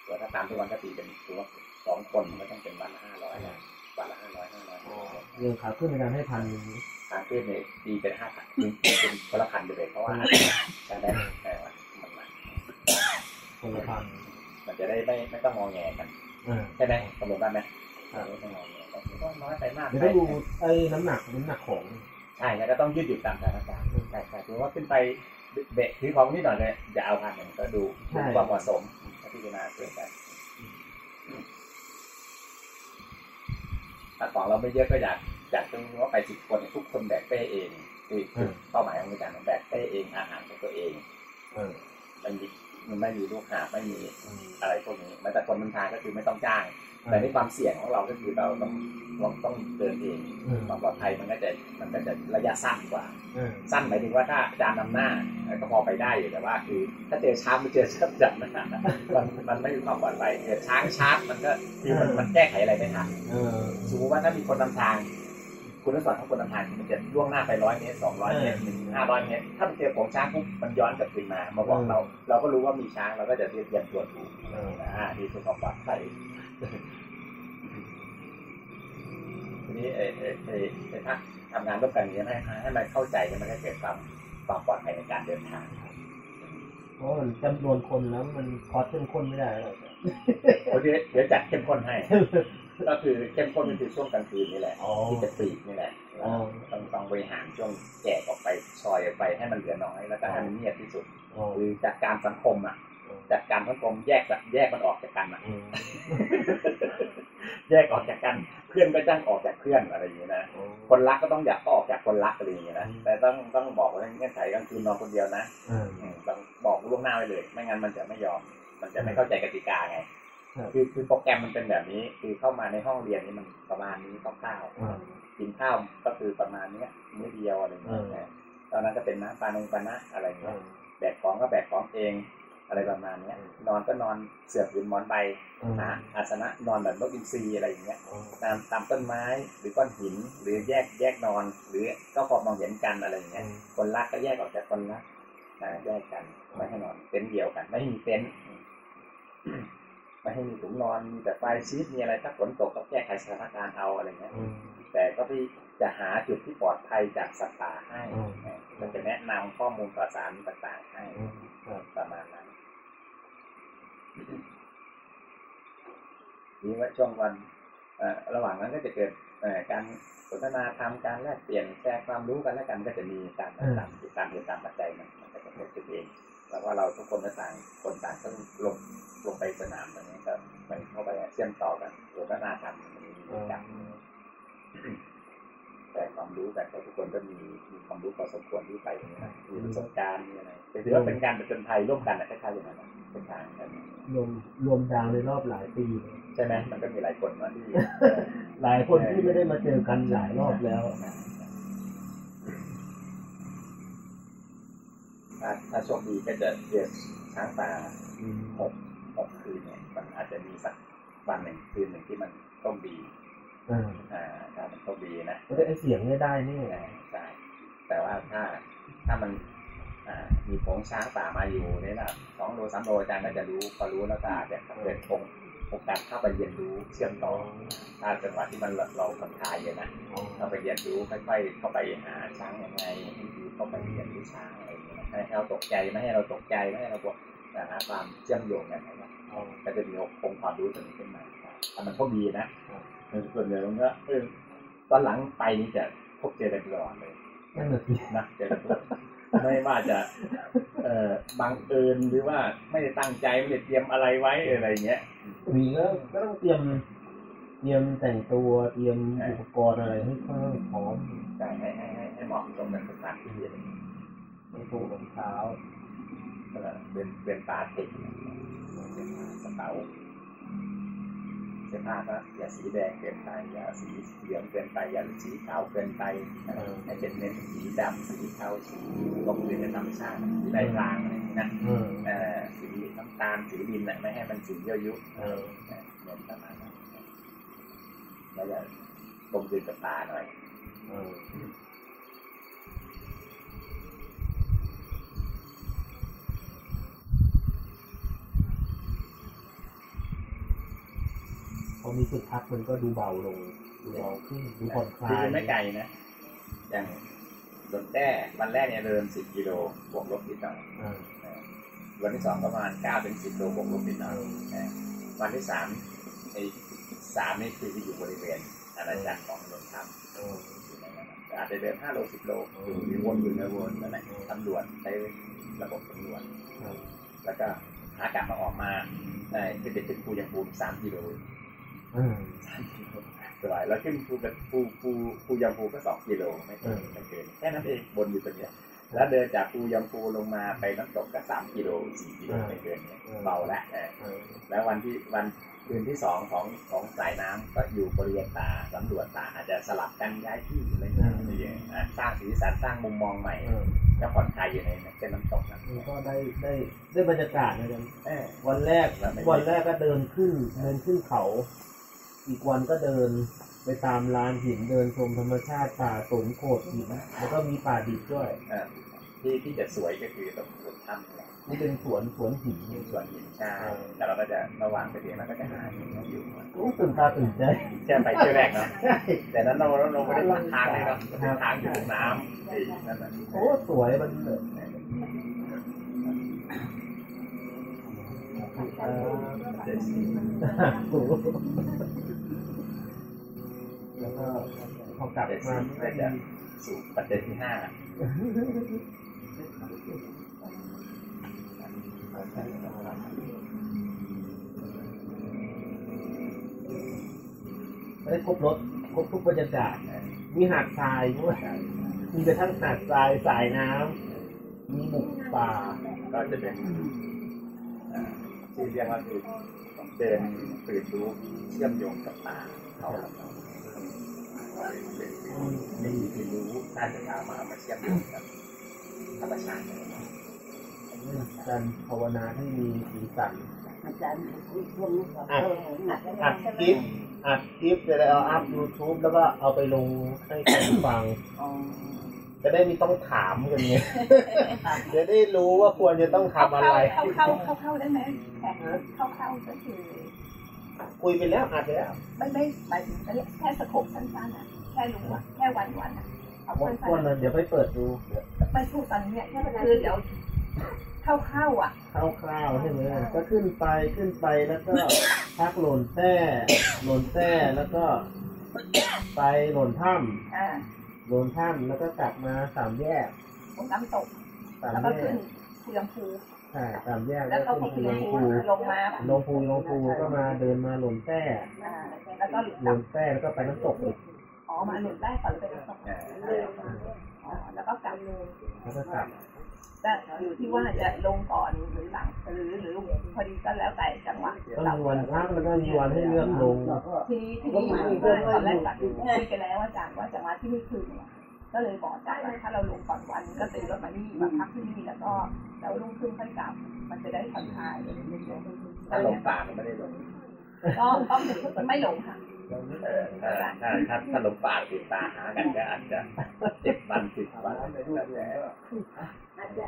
ตัวถ้าตามทุกวันก็ตีเป็นตัวสองคนมันก็ต้องเป็นวันละห้าร้อยนะวันละห้าร้อยห้าร้อยเรื่องขาขึ้นในการให้พันทางขึ้นเนี่ยตีเป็นห้าพันเป็นคนละพันไปเลยเพราะว่าใช่ไห คนละพันมันจะได้ไม่ไม่ต้องงอแงกันอ่าใช่ไหมกำหนดได้ไหมไม่ต้องงอแงกันก็น้อยไปมากเดี๋ยวไปต้องดูไอ้น้ำหนักน้ำหนักของใช่แล้วก็ต้องยืดหยุ่นตามสถานการณ์ใช่ใช่ถือว่าขึ้นไปเด็กถือของนิดหน่อยเนี่ยอย่าเอาพันหนึ่งก็ดูดูความเหมาะสมพิจารณาเพื่อกันถ้าของเราไม่เยอะก็อยากอยากจะรู้ว่าไปสิบคนเนี่ยทุกคนแบกเป้เองคือคือเป้าหมายของการแบกเป้เองอาหารของตัวเองเออมันมี มันไม่มีลูกหาบไม่มีอะไรพวกนี้แม้แต่คนนำทางก็คือไม่ต้องจ้าง แต่ในความเสี่ยงของเราก็คือเราต้องเราต้องเดินเองความปลอดภัยมันก็จะมันก็จะระยะสั้นกว่าเออสั้นหมายถึงว่าถ้าอาจารย์นำหน้าก็พอไปได้อยู่แต่ว่า คือ ถ้าเจอช้างไม่เจอช้างจับนะมันมันไม่มีความปลอดภัยเกิดช้างชาร์จมันก็คือมันมันแก้ไขอะไรไม่ทันเออสมมติว่าถ้ามีคนนำทาง คุณสมบัติของคนนำทางมันจะล่วงหน้าไปร้อยเมตรสองร้อยเมตรหนึ่งห้าร้อยเมตร ถ้าไปเจอของช้างปุ๊บมันย้อนกลับคืนมามาบอกเรา เราก็รู้ว่ามีช้างเราก็จะเตรียมตรวจดูเอออ่าดีสุขความปลอดภัยทีนี้เอเอเอเอถ้าทำงานร่วมกันอย่างนี้ให้ให้มันเข้าใจเนี่ยมันก็เกิดความความปลอดภัยในการเดินทางเพราะมันจำนวนคนแล้วมันคอสเข้มข้นไม่ได้หรอกโอเคเดี๋ยวจัดเข้มข้นให้ ก็คือเข้มข้นก็คือช่วงกลางคืนนี่แหละอ๋อที่จะปลีกนี่แหละอ๋อต้องต้องบริหารช่วงแจกออกไปซอยออกไปให้มันเหลือน้อยแล้วก็ให้มันเงียบที่สุดอ๋อคือจัดการสังคมอะจัดการสังคมแยกแยกมันออกจากกันอะอืมแยกออกจากกันเพื่อนก็จ้างออกจากเพื่อนอะไรอย่างเงี้ยนะอ๋อคนรักก็ต้องอยากออกจากคนรักอะไรอย่างเงี้ยนะอืมแต่ต้องต้องบอกว่าเงื่อนไขกลางคืนนอนคนเดียวนะอ่าอืมต้องบอกล่วงหน้าไว้เลย ไม่งั้นมันจะไม่ยอม มันจะไม่เข้าใจกติกาไง ครับคือคือโปรแกรมมันเป็นแบบนี้ คือเข้ามาในห้องเรียนนี่มันประมาณนี้คร่าวอ่าๆกินข้าวก็คือประมาณเนี้ยมื้อเดียวอะไรอย่างเงี้ยอืมนะตอนนั้นก็เป็นน้ำปลานงปลานะอะไรอย่างเงี้อ่ายแบกของก็แบกของเองอะไรประมาณเนี้ยอืมนอนก็นอนเสื่อผืนหมอนใบอ่าหาอาสนะนอนแบบนกอินทรีอะไรอย่างเงี้ยอ๋อตามตามต้นไม้หรือก้อนหิน หรือแยกแยกนอน หรือก็พอมองเห็นกันอะไรอย่างเงี้ย คนรักก็แยกออกจากคนรักนะแยกกันไม่ให้นอนเต็นท์เดียวกัน ไม่ให้มีเต็นท์ ไม่ให้มีถุงนอนมีแต่ไฟชีตมีอะไรถ้าฝนตกก็แก้ไขสถานการณ์เอาอะไรเงี้ยอืมแต่ก็ที่จะหาจุดที่ปลอดภัยจากสัตว์ป่าให้อืมนะมันจะแนะนำข้อมูลข่าวสารต่างๆให้อืมครับประมาณนั้นนี่ว่าช่วงวันเอ่อระหว่างนั้นก็จะเกิดเอ่อการสนทนาธรรมการแลกเปลี่ยนแชร์ความรู้กันและกันก็จะมีตามตามตามเหตุตามปัจจัยมันมันก็จะเกิดขึ้นเอง แล้วว่าเราทุกคนก็ต่างคนต่างต้องลงลงไปสนามตรงนี้ก็มันเข้าไปเชื่อมต่อกันสนทนาธรรมมันมีอืมกันแต่ความรู้แต่ทุกคนก็มีมีความรู้พอสมควรที่ไปอย่างนี้นะมีประสบการณ์มีอะไรแต่ถือว่าเป็นการเป็นคนไทยร่วมกันนะคล้ายๆอย่างนั้นนะเป็นทางกันรวมรวมดาวในรอบหลายปีใช่ไหมมันก็มีหลายคนมาที่หลายคนที่ไม่ได้มาเจอกันหลายรอบแล้ว ถ้าถ้าโชคดีก็จะเรียนช้างป่าอืมหกหกคืนเนี่ยมันอาจจะมีสักวันหนึ่งคืนหนึ่งที่มันต้องดีอ่าอ่าถ้ามันต้องดีนะแต่ไอเสียงเนี่ยได้นี่ใช่ใช่แต่ว่าถ้าถ้ามันอ่ามีโขงช้างป่ามาอยู่ในระดับสองโลสามโลอาจารย์ก็จะรู้พอรู้แล้วก็อาจจะเกิดโง โอกาสเข้าไปเรียนรู้เชื่อมต่อถ้าจังหวะที่มันเราผ่อนคลายอยู่นะเข้าไปเรียนรู้ค่อยๆเข้าไปหาช้างยังไงให้ดูเข้าไปเรียนรู้ช้างอะไรอย่างเงี้ยให้ให้เราตกใจไม่ให้เราตกใจไม่ให้เราตกหาความเชื่อมโยงกันนะครับก็จะมีองค์ความรู้ตรงนี้ขึ้นมาถ้ามันก็ดีนะเออส่วนใหญ่มันก็เออตอนหลังไปนี่จะพบเจอกันตลอดเลยนั่นแหละสินะเจอกันตลอด ไม่ว่าจะ เอ่อบังเอิญหรือว่าไม่ได้ตั้งใจไม่ได้เตรียมอะไรไว้อะไรอย่างเงี้ยมีก็ก็ต้องเตรียม เตรียมแต่งตัวเตรียมอุปกรณ์อะไรให้ค่อนข้างพร้อมใช่ให้ให้ให้ให้เหมาะสมกับสถานที่อะไรอย่างเงี้ยในตัวรองเท้าเออเป็นเป็นตาเต็กเป็นกระเป๋า เสื้อผ้าก็อย่าสีแดงเกินไป อย่าสีเหลืองเกินไป อย่าสีขาวเกินไปให้เป็นเน้นสีดำสีเทาสีลงเรือนธรรมชาติสีได้กลางอะไรอย่างนี้นะเออเอ่อสีน้ำตาลสีดินน่ะไม่ให้มันสีเยอะยุเออเเน้นประมาณนั้นแล้วอย่ากลมกลืนกับตาหน่อย พอมีจุดพักมันก็ดูเบาลงดูเบาขึ้นดูผ่อนคคือลายมันไม่ไกลนะอย่างโดนแต้วันแรกเนี่ยเดินสิบกิโลบวกลบนิดหน่อยอ่าวันที่สองประมาณเก้าถึงสิบโลบวกลบนิดหน่อยนะวันที่สามไอ้สามนี่คือที่อยู่บริเวณอาณาจักรของนนทำเอออยู่ในนั้นนะแต่อาจจะเดินห้าโลสิบโลอยู่หรือวนอยู่ในวนนั่นแหละตำรวจใช้ระบบตำรวจครับแล้วก็หากลับมาออกมาได้ขึ้นไปขึ้นภูยังปูนสามกิโลอ่าสามกิโล สบายแล้วขึ้นภูกับภูภูภูยังปูก็สองกิโลไม่เกินอืมไม่เกินแค่นั้นเองบนอยู่ตรงเนี้ยแล้วเดินจากภูยังปูลงมาไปน้ำตกก็สามกิโลสี่กิโลไม่เกินเนี้ยเบาแล้วเออเออแล้ววันที่วันคืนที่สองของของสายน้ำก็อยู่บริเวณตาสำรวจตาอาจจะสลับกันย้ายที่อะไรอย่างเงี้ยอะไรอย่างเงี้ยอะสร้างสีสันสร้างมุมมองใหม่เออก็ผ่อนคลายอยู่ในเส้นน้ำตกนะมันก็ได้ได้ได้บรรยากาศนะจ๊ะเออวันแรกวันแรกก็เดินขึ้นเดินขึ้นเขา อีกวันก็เดินไปตามลานหินเดินชมธรรมชาติป่าสนโขดหินแล้วก็มีป่าดิบด้วยเออที่ที่จะสวยก็คือตรงบนถ้ำเนี่ยนี่เป็นสวนสวนหินส่วนหินใช่แล้วเราก็จะระหว่างไปเรียนเราก็จะหาหินอยู่โอ้ตื่นตาตื่นใจแค่ไปเที่ยวแรกเนาะแต่นั้นเราเราไม่ได้ทางทางเลยครับทางอยู่ตรงน้ำไอ้นั่นน่ะโอ้สวยมันเออเจ็ดสิบโอ้โห แล้วก็พอกลับเจ็ดมาสิบก็จะสู่ปัจจัยที่ห้าได้ครบรถครบทุกบรรยากาศมีหาดทรายด้วยมีกระทั่งหาดทรายสายน้ำมีหมุกป่าก็จะเป็นเอ่อชื่อเรียกว่าคือเดินตื่นรู้เชื่อมโยงกับป่าเขา เป็นเป็นนี่คือรู้ด้านจะตามมามาเชื่อมโยงกับธรรมชาติการภาวนาที่มีสีสันอาจารย์ช่วงนี้ก็เออหนักอัดคลิปอัดคลิปจะได้เอาอัพ YouTube แล้วก็เอาไปลงให้คนฟังอ๋อจะได้ไม่ต้องถามกันไงจะได้รู้ว่าควรจะต้องทำอะไร เข้าเข้าเข้าเข้าได้ไหมแขกเข้าเข้าก็คือคุยไปแล้วอัดไปแล้ว ไม่ไม่หมายถึงแค่สโคปสั้นๆอะ แค่รู้ว่าแค่วันวันอะเอาวันสั้วันนนั้นเดี๋ยวไปเปิดดูๆไม่พูดตอนนี้แค่คือเดี๋ยวเข้าเข้าอะคร่าวๆใช่ไหมก็ขึ้นไปขึ้นไปแล้วก็พักหล่นแท้หล่นแท้แล้วก็ ไปหล่นถ้อ่าำหล่นถ้ำแล้วก็กลับมาสามแยกบนน้ำตกสามแล้วก็แยขึ้กนภูลำพูใช่สามแยกแล้แล้ววก็ขึ้นภูภูลำลำพูพูลงมาลงภูลงภูก็มาเดินมาหล่นแท้อ่าแล้วก็หล่นแท้แล้วก็ไปน้ำตกอีก อ๋อมาหลุดได้ก่อนเลยไปน้ำตกเอ่ออ๋อแล้วก็กลับเลยแล้วก็กลับแต่อยู่ที่ว่าจะลงก่อนหรือหลังหรือหรือพอดีก็แล้วแต่จังหวะก็มีวันพักแล้วก็มีวันให้เลือกลงทีนี้ทีนี้ตอนแรกตัดคุยกันแล้วอาจารย์ว่าจะมาที่นี่คืนเนี่ยก็เลยบอกอาจารย์ว่าถ้าเราลงก่อนวันก็ตีรถมานี่มาพักที่นี่แล้วก็แล้วรุ่งขึ้นค่อยกลับ มันจะได้ผ่อนคลายถ้าหลงป่ามันไม่ได้หลงก็ก็ไม่หลงค่ะเออ ถ้าถ้าถ้าถ้าหลงป่าติดตาหากันก็อาจจะเจ็ดวันสิบวันแล้วแต่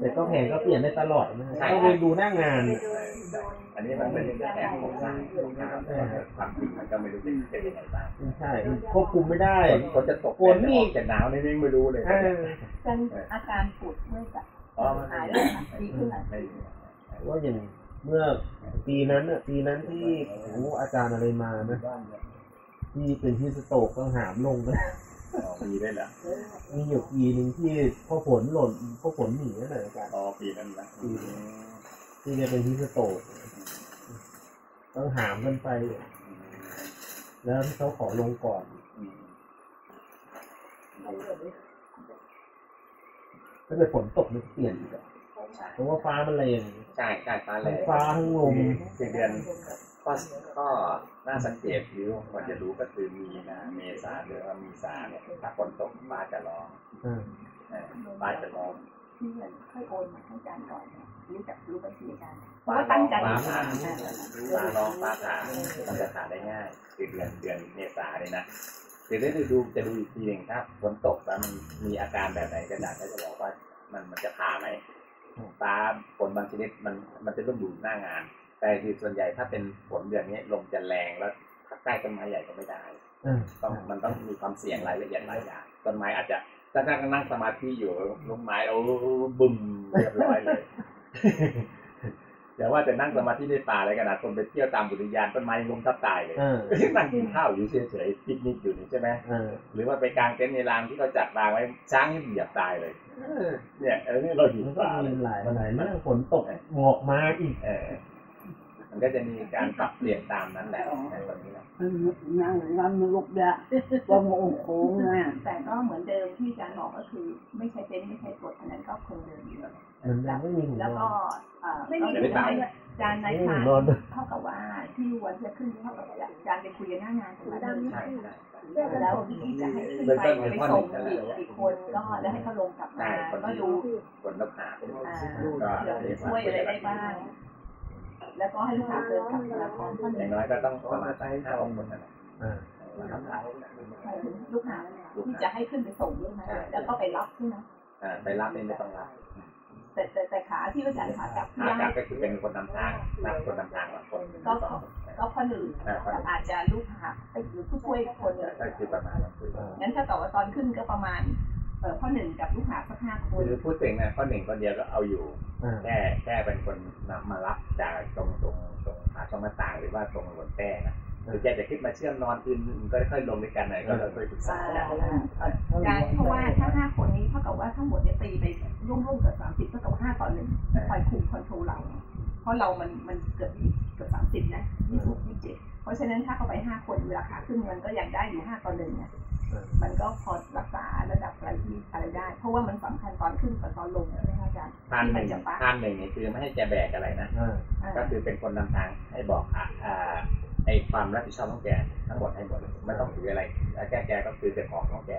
แต่ก็แผนก็เปลี่ยนได้ตลอดนะต้องดูหน้างาน อันนี้มันเป็นแผนของสร้างแต่ความจริงมันก็ไม่รู้จะเป็นยังไงบ้างใช่ควบคุมไม่ได้ฝนจะตกฝนนี่จะหนาวนี่ไม่รู้เลยออจันอาการปวดเมื่อยกับอ๋อหายเลยค่ะดีขึ้นไม่ว่าอย่าง เมื่อปีนั้นน่ะปีนั้นที่โอ้อาจารย์อะไรมานะที่เป็นที่สโตรกต้องหามลงเลยมีได้เหรอมีอยู่ปีหนึ่งที่พ่อฝนหล่นพ่อฝนหนีนั่นแหละอาจารย์อ๋อปีนั้นนะที่จะเป็นที่สโตรกต้องหามกันไป แล้วเขาขอลงก่อนถ้าเกิดฝนตกมันเปลี่ยนอีกอะ เพราะว่าฟ้ามันแรงใช่ใช่ฟ้าแรทั้งงฟ้าทั้งลมคือเดือนก็ก็น่าสังเกตหรือว่าจะรู้ก็คือมีนาเมษาหรือว่ามีสาเนี่ยถ้าฝนตกฟ้าจะร้องอ่าเออฟ้าจะร้องที่เงินค่อยโอนมาให้อาจารย์ก่อนรู้จักรู้บัญชีอาจารย์เพราะว่าตั้งใจฟ้าผ่าฟ้าร้องฟ้าผ่ามันจะผ่าได้ง่ายคือเดือนเดือนเมษาเนี่ยนะคือได้ดูจะดูอีกทีหนึ่งถ้าฝนตกแล้วมันมีอาการแบบไหนกระดาษก็จะบอกว่ามันมันจะผ่าไหม ฟ้าฝนบางชนิดมันมันจะต้องดูหน้างาน แต่คือส่วนใหญ่ถ้าเป็นฝนเดือนนี้ลมจะแรงแล้วถ้าใกล้ต้นไม้ใหญ่ก็ไม่ได้อ่าต้องมันต้องมีความเสี่ยงรายละเอียดหลายอย่างต้นไม้อาจจะถ้านั่งสมาธิอยู่ต้นไม้โอ้บึมเรียบร้อยเลยอย่าว่าแต่นั่งสมาธิในป่าเลยขนาดคนไปเที่ยวตามอุทยานต้นไม้ล้มทับตายเลยอ่านั่งกินข้าวอยู่เฉยๆปิกนิกอยู่นี่ใช่ไหมอ่าหรือว่าไปกางเต็นท์ในลานที่เขาจัดวางไว้ช้างให้เหยียบตายเลย เนี่ยเออนี่เราอยู่มันก็ป่าเลมียหลายหลายเรื่องฝนตกหมอกมาอีกเออมันก็จะมีการปรับเปลี่ยนตามนั้นแหละในตรงนี้นะนั่งนั่งลุกเดะว่าโมโค้งนะแต่ก็เหมือนเดิมที่อาจารย์บอกก็คือ ไม่ใช่เต็นท์ไม่ใช่กฎอันนั้นก็คงเดิมอยู่มันยังไม่มีหูแล้วนก็อนเอ่อก็คืออา จารย์ในไม่มีพาหูนนอนเท่ากับว่าที่วันจะขึ้นเท่ากับอาจารย์ไปคุยกันหน้างานถูกไหมใช่ใช่แล้วที่จะให้ขึ้นไปไปส่งอีกอีกคนก็แล้วให้เขาลงกลับมาก็ดูคนรับหาอ่าเดี๋ยวจะช่วยอะไรได้บ้างแล้วก็ให้ลูกค้าเดินกลับมาพร้อมท่านอเลย่ายงน้อยก็ต้องประมาณสักห้าหกคนนั่นแหละอ่ามาทำทางหมายถึงลูกหาที่จะให้ขึ้นไปส่งใช่ไหมแล้วก็ไปรับใช่ไหมอ่าไปรับนี่ไม่ต้องรับ แต่แต่แต่ขาที่อาจารย์ขากลับที่ขากลัได้บก็คือเป็นคนนำทางนำคนนำทางละคนก็ก็ข้อหนึ่งอาจจะลูกหาไปหรือผู้ช่วยคนหนึ่งก็คือประมาณนั้นคืองั้นถ้าต่อว่าตอนขึ้นก็ประมาณเออข้อหนึ่งกับลูกหาสักห้าคนคือพูดถึงนะข้อหนึ่งคนเดียวก็เอาอยู่อ่าแค่แค่เป็นคนนำมารับจากตรงตรงตรงหาช่องหน้าต่างหรือว่าตรงบนแป้งนะ หรือแกจะขึ้นมาเชื่อมนอนคืนก็ค่อยลงด้วยกันหน่อยก็เราค่อยปรึกษากันการเพราะว่าถ้าห้าคนนี้เท่ากับว่าทั้งหมดเนี่ยตีไปร่วมๆกับสามสิบเท่ากับห้าต่อหนึ่งคอยคุมคอนโทรลเราเพราะเรามันมันเกือบเกือบสามสิบนะยี่สิบยี่สิบเจ็ดเพราะฉะนั้นถ้าเข้าไปห้าคนเวลาขาขึ้นมันก็ยังได้อยู่ห้าต่อหนึ่งเนี่ยมันก็พอรักษาระดับอะไรที่อะไรได้ เพราะว่ามันสำคัญตอนขึ้นกับตอนลงใช่ไหมคะอาจารย์ท่านหนึ่งท่านหนึ่งนี่คือไม่ให้แกแบกอะไรนะอ่าอ่าก็คือเป็นคนนำทางให้บอกอะอ่า ไอความรับผิดชอบของแกทั้งหมดให้หมดเลยไม่ต้องถืออะไรแล้วแกแกก็คือเป็นของของแก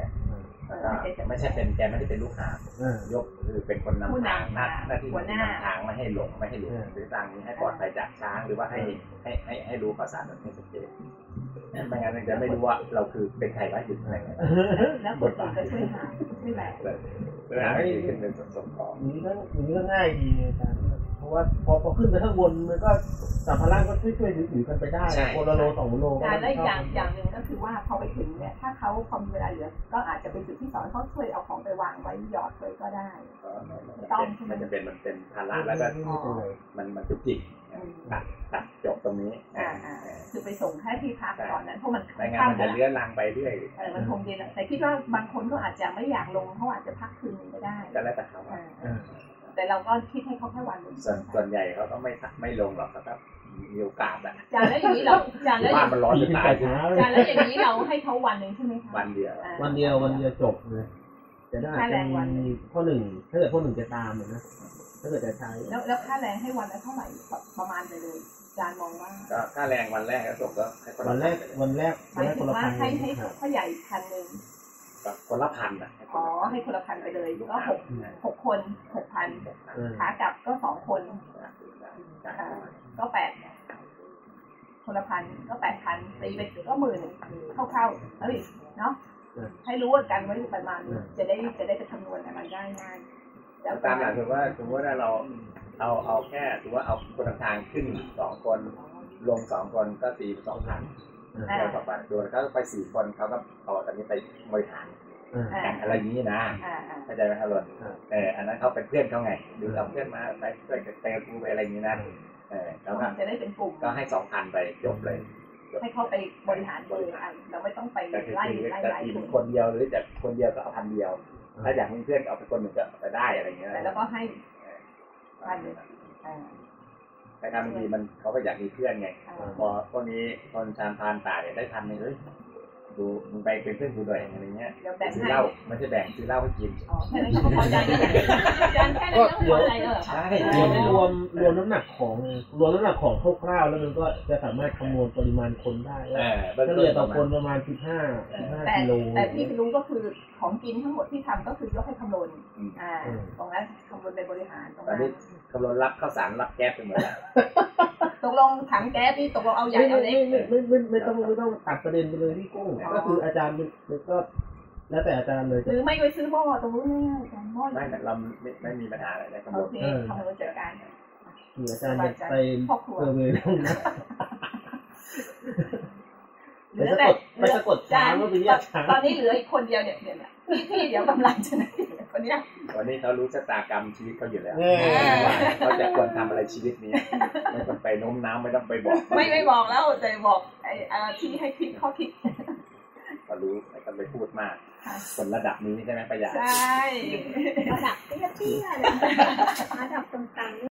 แล้วก็ไม่ใช่เป็นแกไม่ได้เป็นลูกหาบอ่ายกคือเป็นคนนำทางหน้าหน้าที่หัวหน้านำทางไม่ให้หลงไม่ให้หลุดอืมหรือทางนี้ให้ปลอดภัยจากช้างหรือว่าให้ให้ให้ให้รู้ข่าวสารแบบให้ชัดเจนไม่งั้นมันจะไม่รู้ว่าเราคือเป็นใครว่าอยู่ที่ไหนแล้วคนอื่นก็ช่วยหาช่วยแบกเวลาให้ขึ้นเป็นสมของอย่างนี้ก็อย่างนี้ก็ง่ายดีอาจารย์เพราะ ว่าพอพอขึ้นไปข้างบนมันก็สัมภาระก็ช่วยช่วยถือๆกันไปได้คนละโลสองโลก็การไม่และชอบอย่างอย่างหนึ่งก็คือว่าพอไปถึงเนี่ยถ้าเขาพอมีเวลาเหลือก็อาจจะเป็นจุดที่สอนเขาช่วยเอาของไปวางไว้หยอดไว้ก็ได้มันจะเป็นมันเป็นภาระแล้วก็ไม่เป็นไรมันมันจุกจิกตัดตัดจบตรงนี้อ่าอ่าคือไปส่งแค่ที่พักตอนนั้นเพราะมันไม่งั้นมันจะเลื่อนลังไปเรื่อยเออมันคงเย็นแต่คิดว่าบางคนก็อาจจะไม่อยากลงเขาอาจจะพักคืนนึงก็ได้ก็แล้วแต่เขาอ่าอ่า แต่เราก็คิดให้เขาแค่วันหนึ่งส่วนส่วนใหญ่เขาก็ไม่ไม่ลงหรอกครับมีโอกาสอะจานแล้วอย่างนี้เราจานแล้วบ้านมันร้อนสี่จะสิบตาแปยดเช้าจานแล้วอย่างนี้เราให้เขาวันหนึ่งใช่ไหมคะวันเดียวอ่าวันเดียววันเดียวจบเลยแต่ถ้าอาจจะมีข้อหนึ่งถ้าเกิดข้อหนึ่งจะตามอะนะถ้าเกิดจะใช้ แล้วแล้วค่าแรงให้วันละเท่าไหร่ประมาณไปเลยจานมองว่าก็ค่าแรงวันแรกก็จบก็ให้คนวัละนแรกวันแรกหวันมายแรกถึคนงละว่าพันให้ให้ครับพ่อใหญ่พันหนึ่ง ก็คนละพันอะอ๋อให้คนละพันไปเลยก็หกหกคนหกพันเออขากลับก็สองคนอ่าก็แปดคนละพันก็แปดพันตีไปก็หมื่นคร่าวๆเฮ้ยเนาะให้รู้ว่ากันไว้ประมาณนี้จะได้จะได้ไปคำนวณอะไรได้ง่ายแล้วตามหลักถือว่าสมมติว่าเราเอาเอาแค่ถือว่าเอาคนทางขึ้นสองคนลงสองคนก็ตีสองพัน อ่าแล้วต่อไปโดนเขาไปสี่คนเขาก็เอตอนนี้ไปบริหารอ่านอะไรอย่างนี้นะเข้าใจไหมครับรนครับเอออันนั้นเขาเป็นเพื่อนเขาไงหรือเราเพื่อนมาไปช่วยกันไปกับกูไปอะไรอย่างนี้นะเออแล้วก็จะได้เป็นกลุ่มก็ให้สองพันไปจบเลยให้เขาไปบริหารบริหารเราไม่ต้องไปไล่ไล่ไล่ทีมคนเดียวหรือจะคนเดียวก็เอาพันเดียว ถ้าอยากมีเพื่อนเอาไปคนหนึ่งก็ไปได้อะไรอย่างเงี้ยแต่แล้วก็ให้พันหนึ่ง อ่าแต่ถ้าบางทีมันเขาก็อยากมีเพื่อนไงอ่าพอคนนี้คนชานพานป่าเนี่ยได้พันหนึ่งเอ้ย ดูมึงไปเป็นเพื่อนกูด้วยอะไรเงี้ยเดี๋ยวแบ่งซื้อให้เหล้าไม่ใช่แบ่งซื้อเหล้าให้กินอ๋อแค่นั้นก็พอใจแล้วอาจารย์แค่นั้นก็พอใจแล้วเหรอคะใช่รวมรวมรวมน้ำหนักของรวมน้ำหนักของคร่าวๆแล้วมันก็จะสามารถคำนวณปริมาณคนได้เอว่าอเบื้องเฉต้ลี่ยนต่อประคมาณนประมาณสิบห้าสิบห้าแต่กิโลแต่ที่รู้ก็คือของกินทั้งหมดที่ทำก็คือยกให้คำนวณอ่าอืมตรงนั้นคำนวณเป็นบริหารตรงตอนนั้นนี้คำนวณรับข้าวสารรับแก๊สไปหมดแล้วตกลงถังแก๊สนี่ตกลงเอาใหญ่ไม่เอาไม่เล็กไม่ไม่ไม่ไม่ต้องไม่ต้องตัดประเด็นไปเลยพี่กุ้งอ๋อก็คืออาจารย์มันก็แล้วแต่อาจารย์เลยหรือไม่ไปซื้อหม้อตรงนู้นง่ายๆอาจารย์หม้อไม่เราไม่ไม่มีปัญหาอะไรในคำนโอวณเคคำนวณจัดการคืออาจารย์จะไปครอบครัวเออเลยต้องนะเหไปลือสะแต่กดไปสะกดช้างว่าไปเรียกช้างตอนนี้เหลืออีกคนเดียวเนี่ยเนี่ยเนี่ยพี่พี่เดี๋ยวกำลังจะนะคนเนี้ยวันนี้เขารู้ชะตากรรมชีวิตเขาอยู่แล้วแน่ว่าเขาจะควรทำอะไรชีวิตนี้ไม่ต้องไปโน้มน้าวไม่ต้องไปบอก ไม่ไม่บอกแล้วแต่บอกไอ้อ่าที่ให้คิดข้อคิด เขารู้ไม่ต้องไปพูดมากค่ะคนระดับนี้ใช่ไหมประหยัดใช่ระดับเตี้ยๆเลยระดับต่ำๆ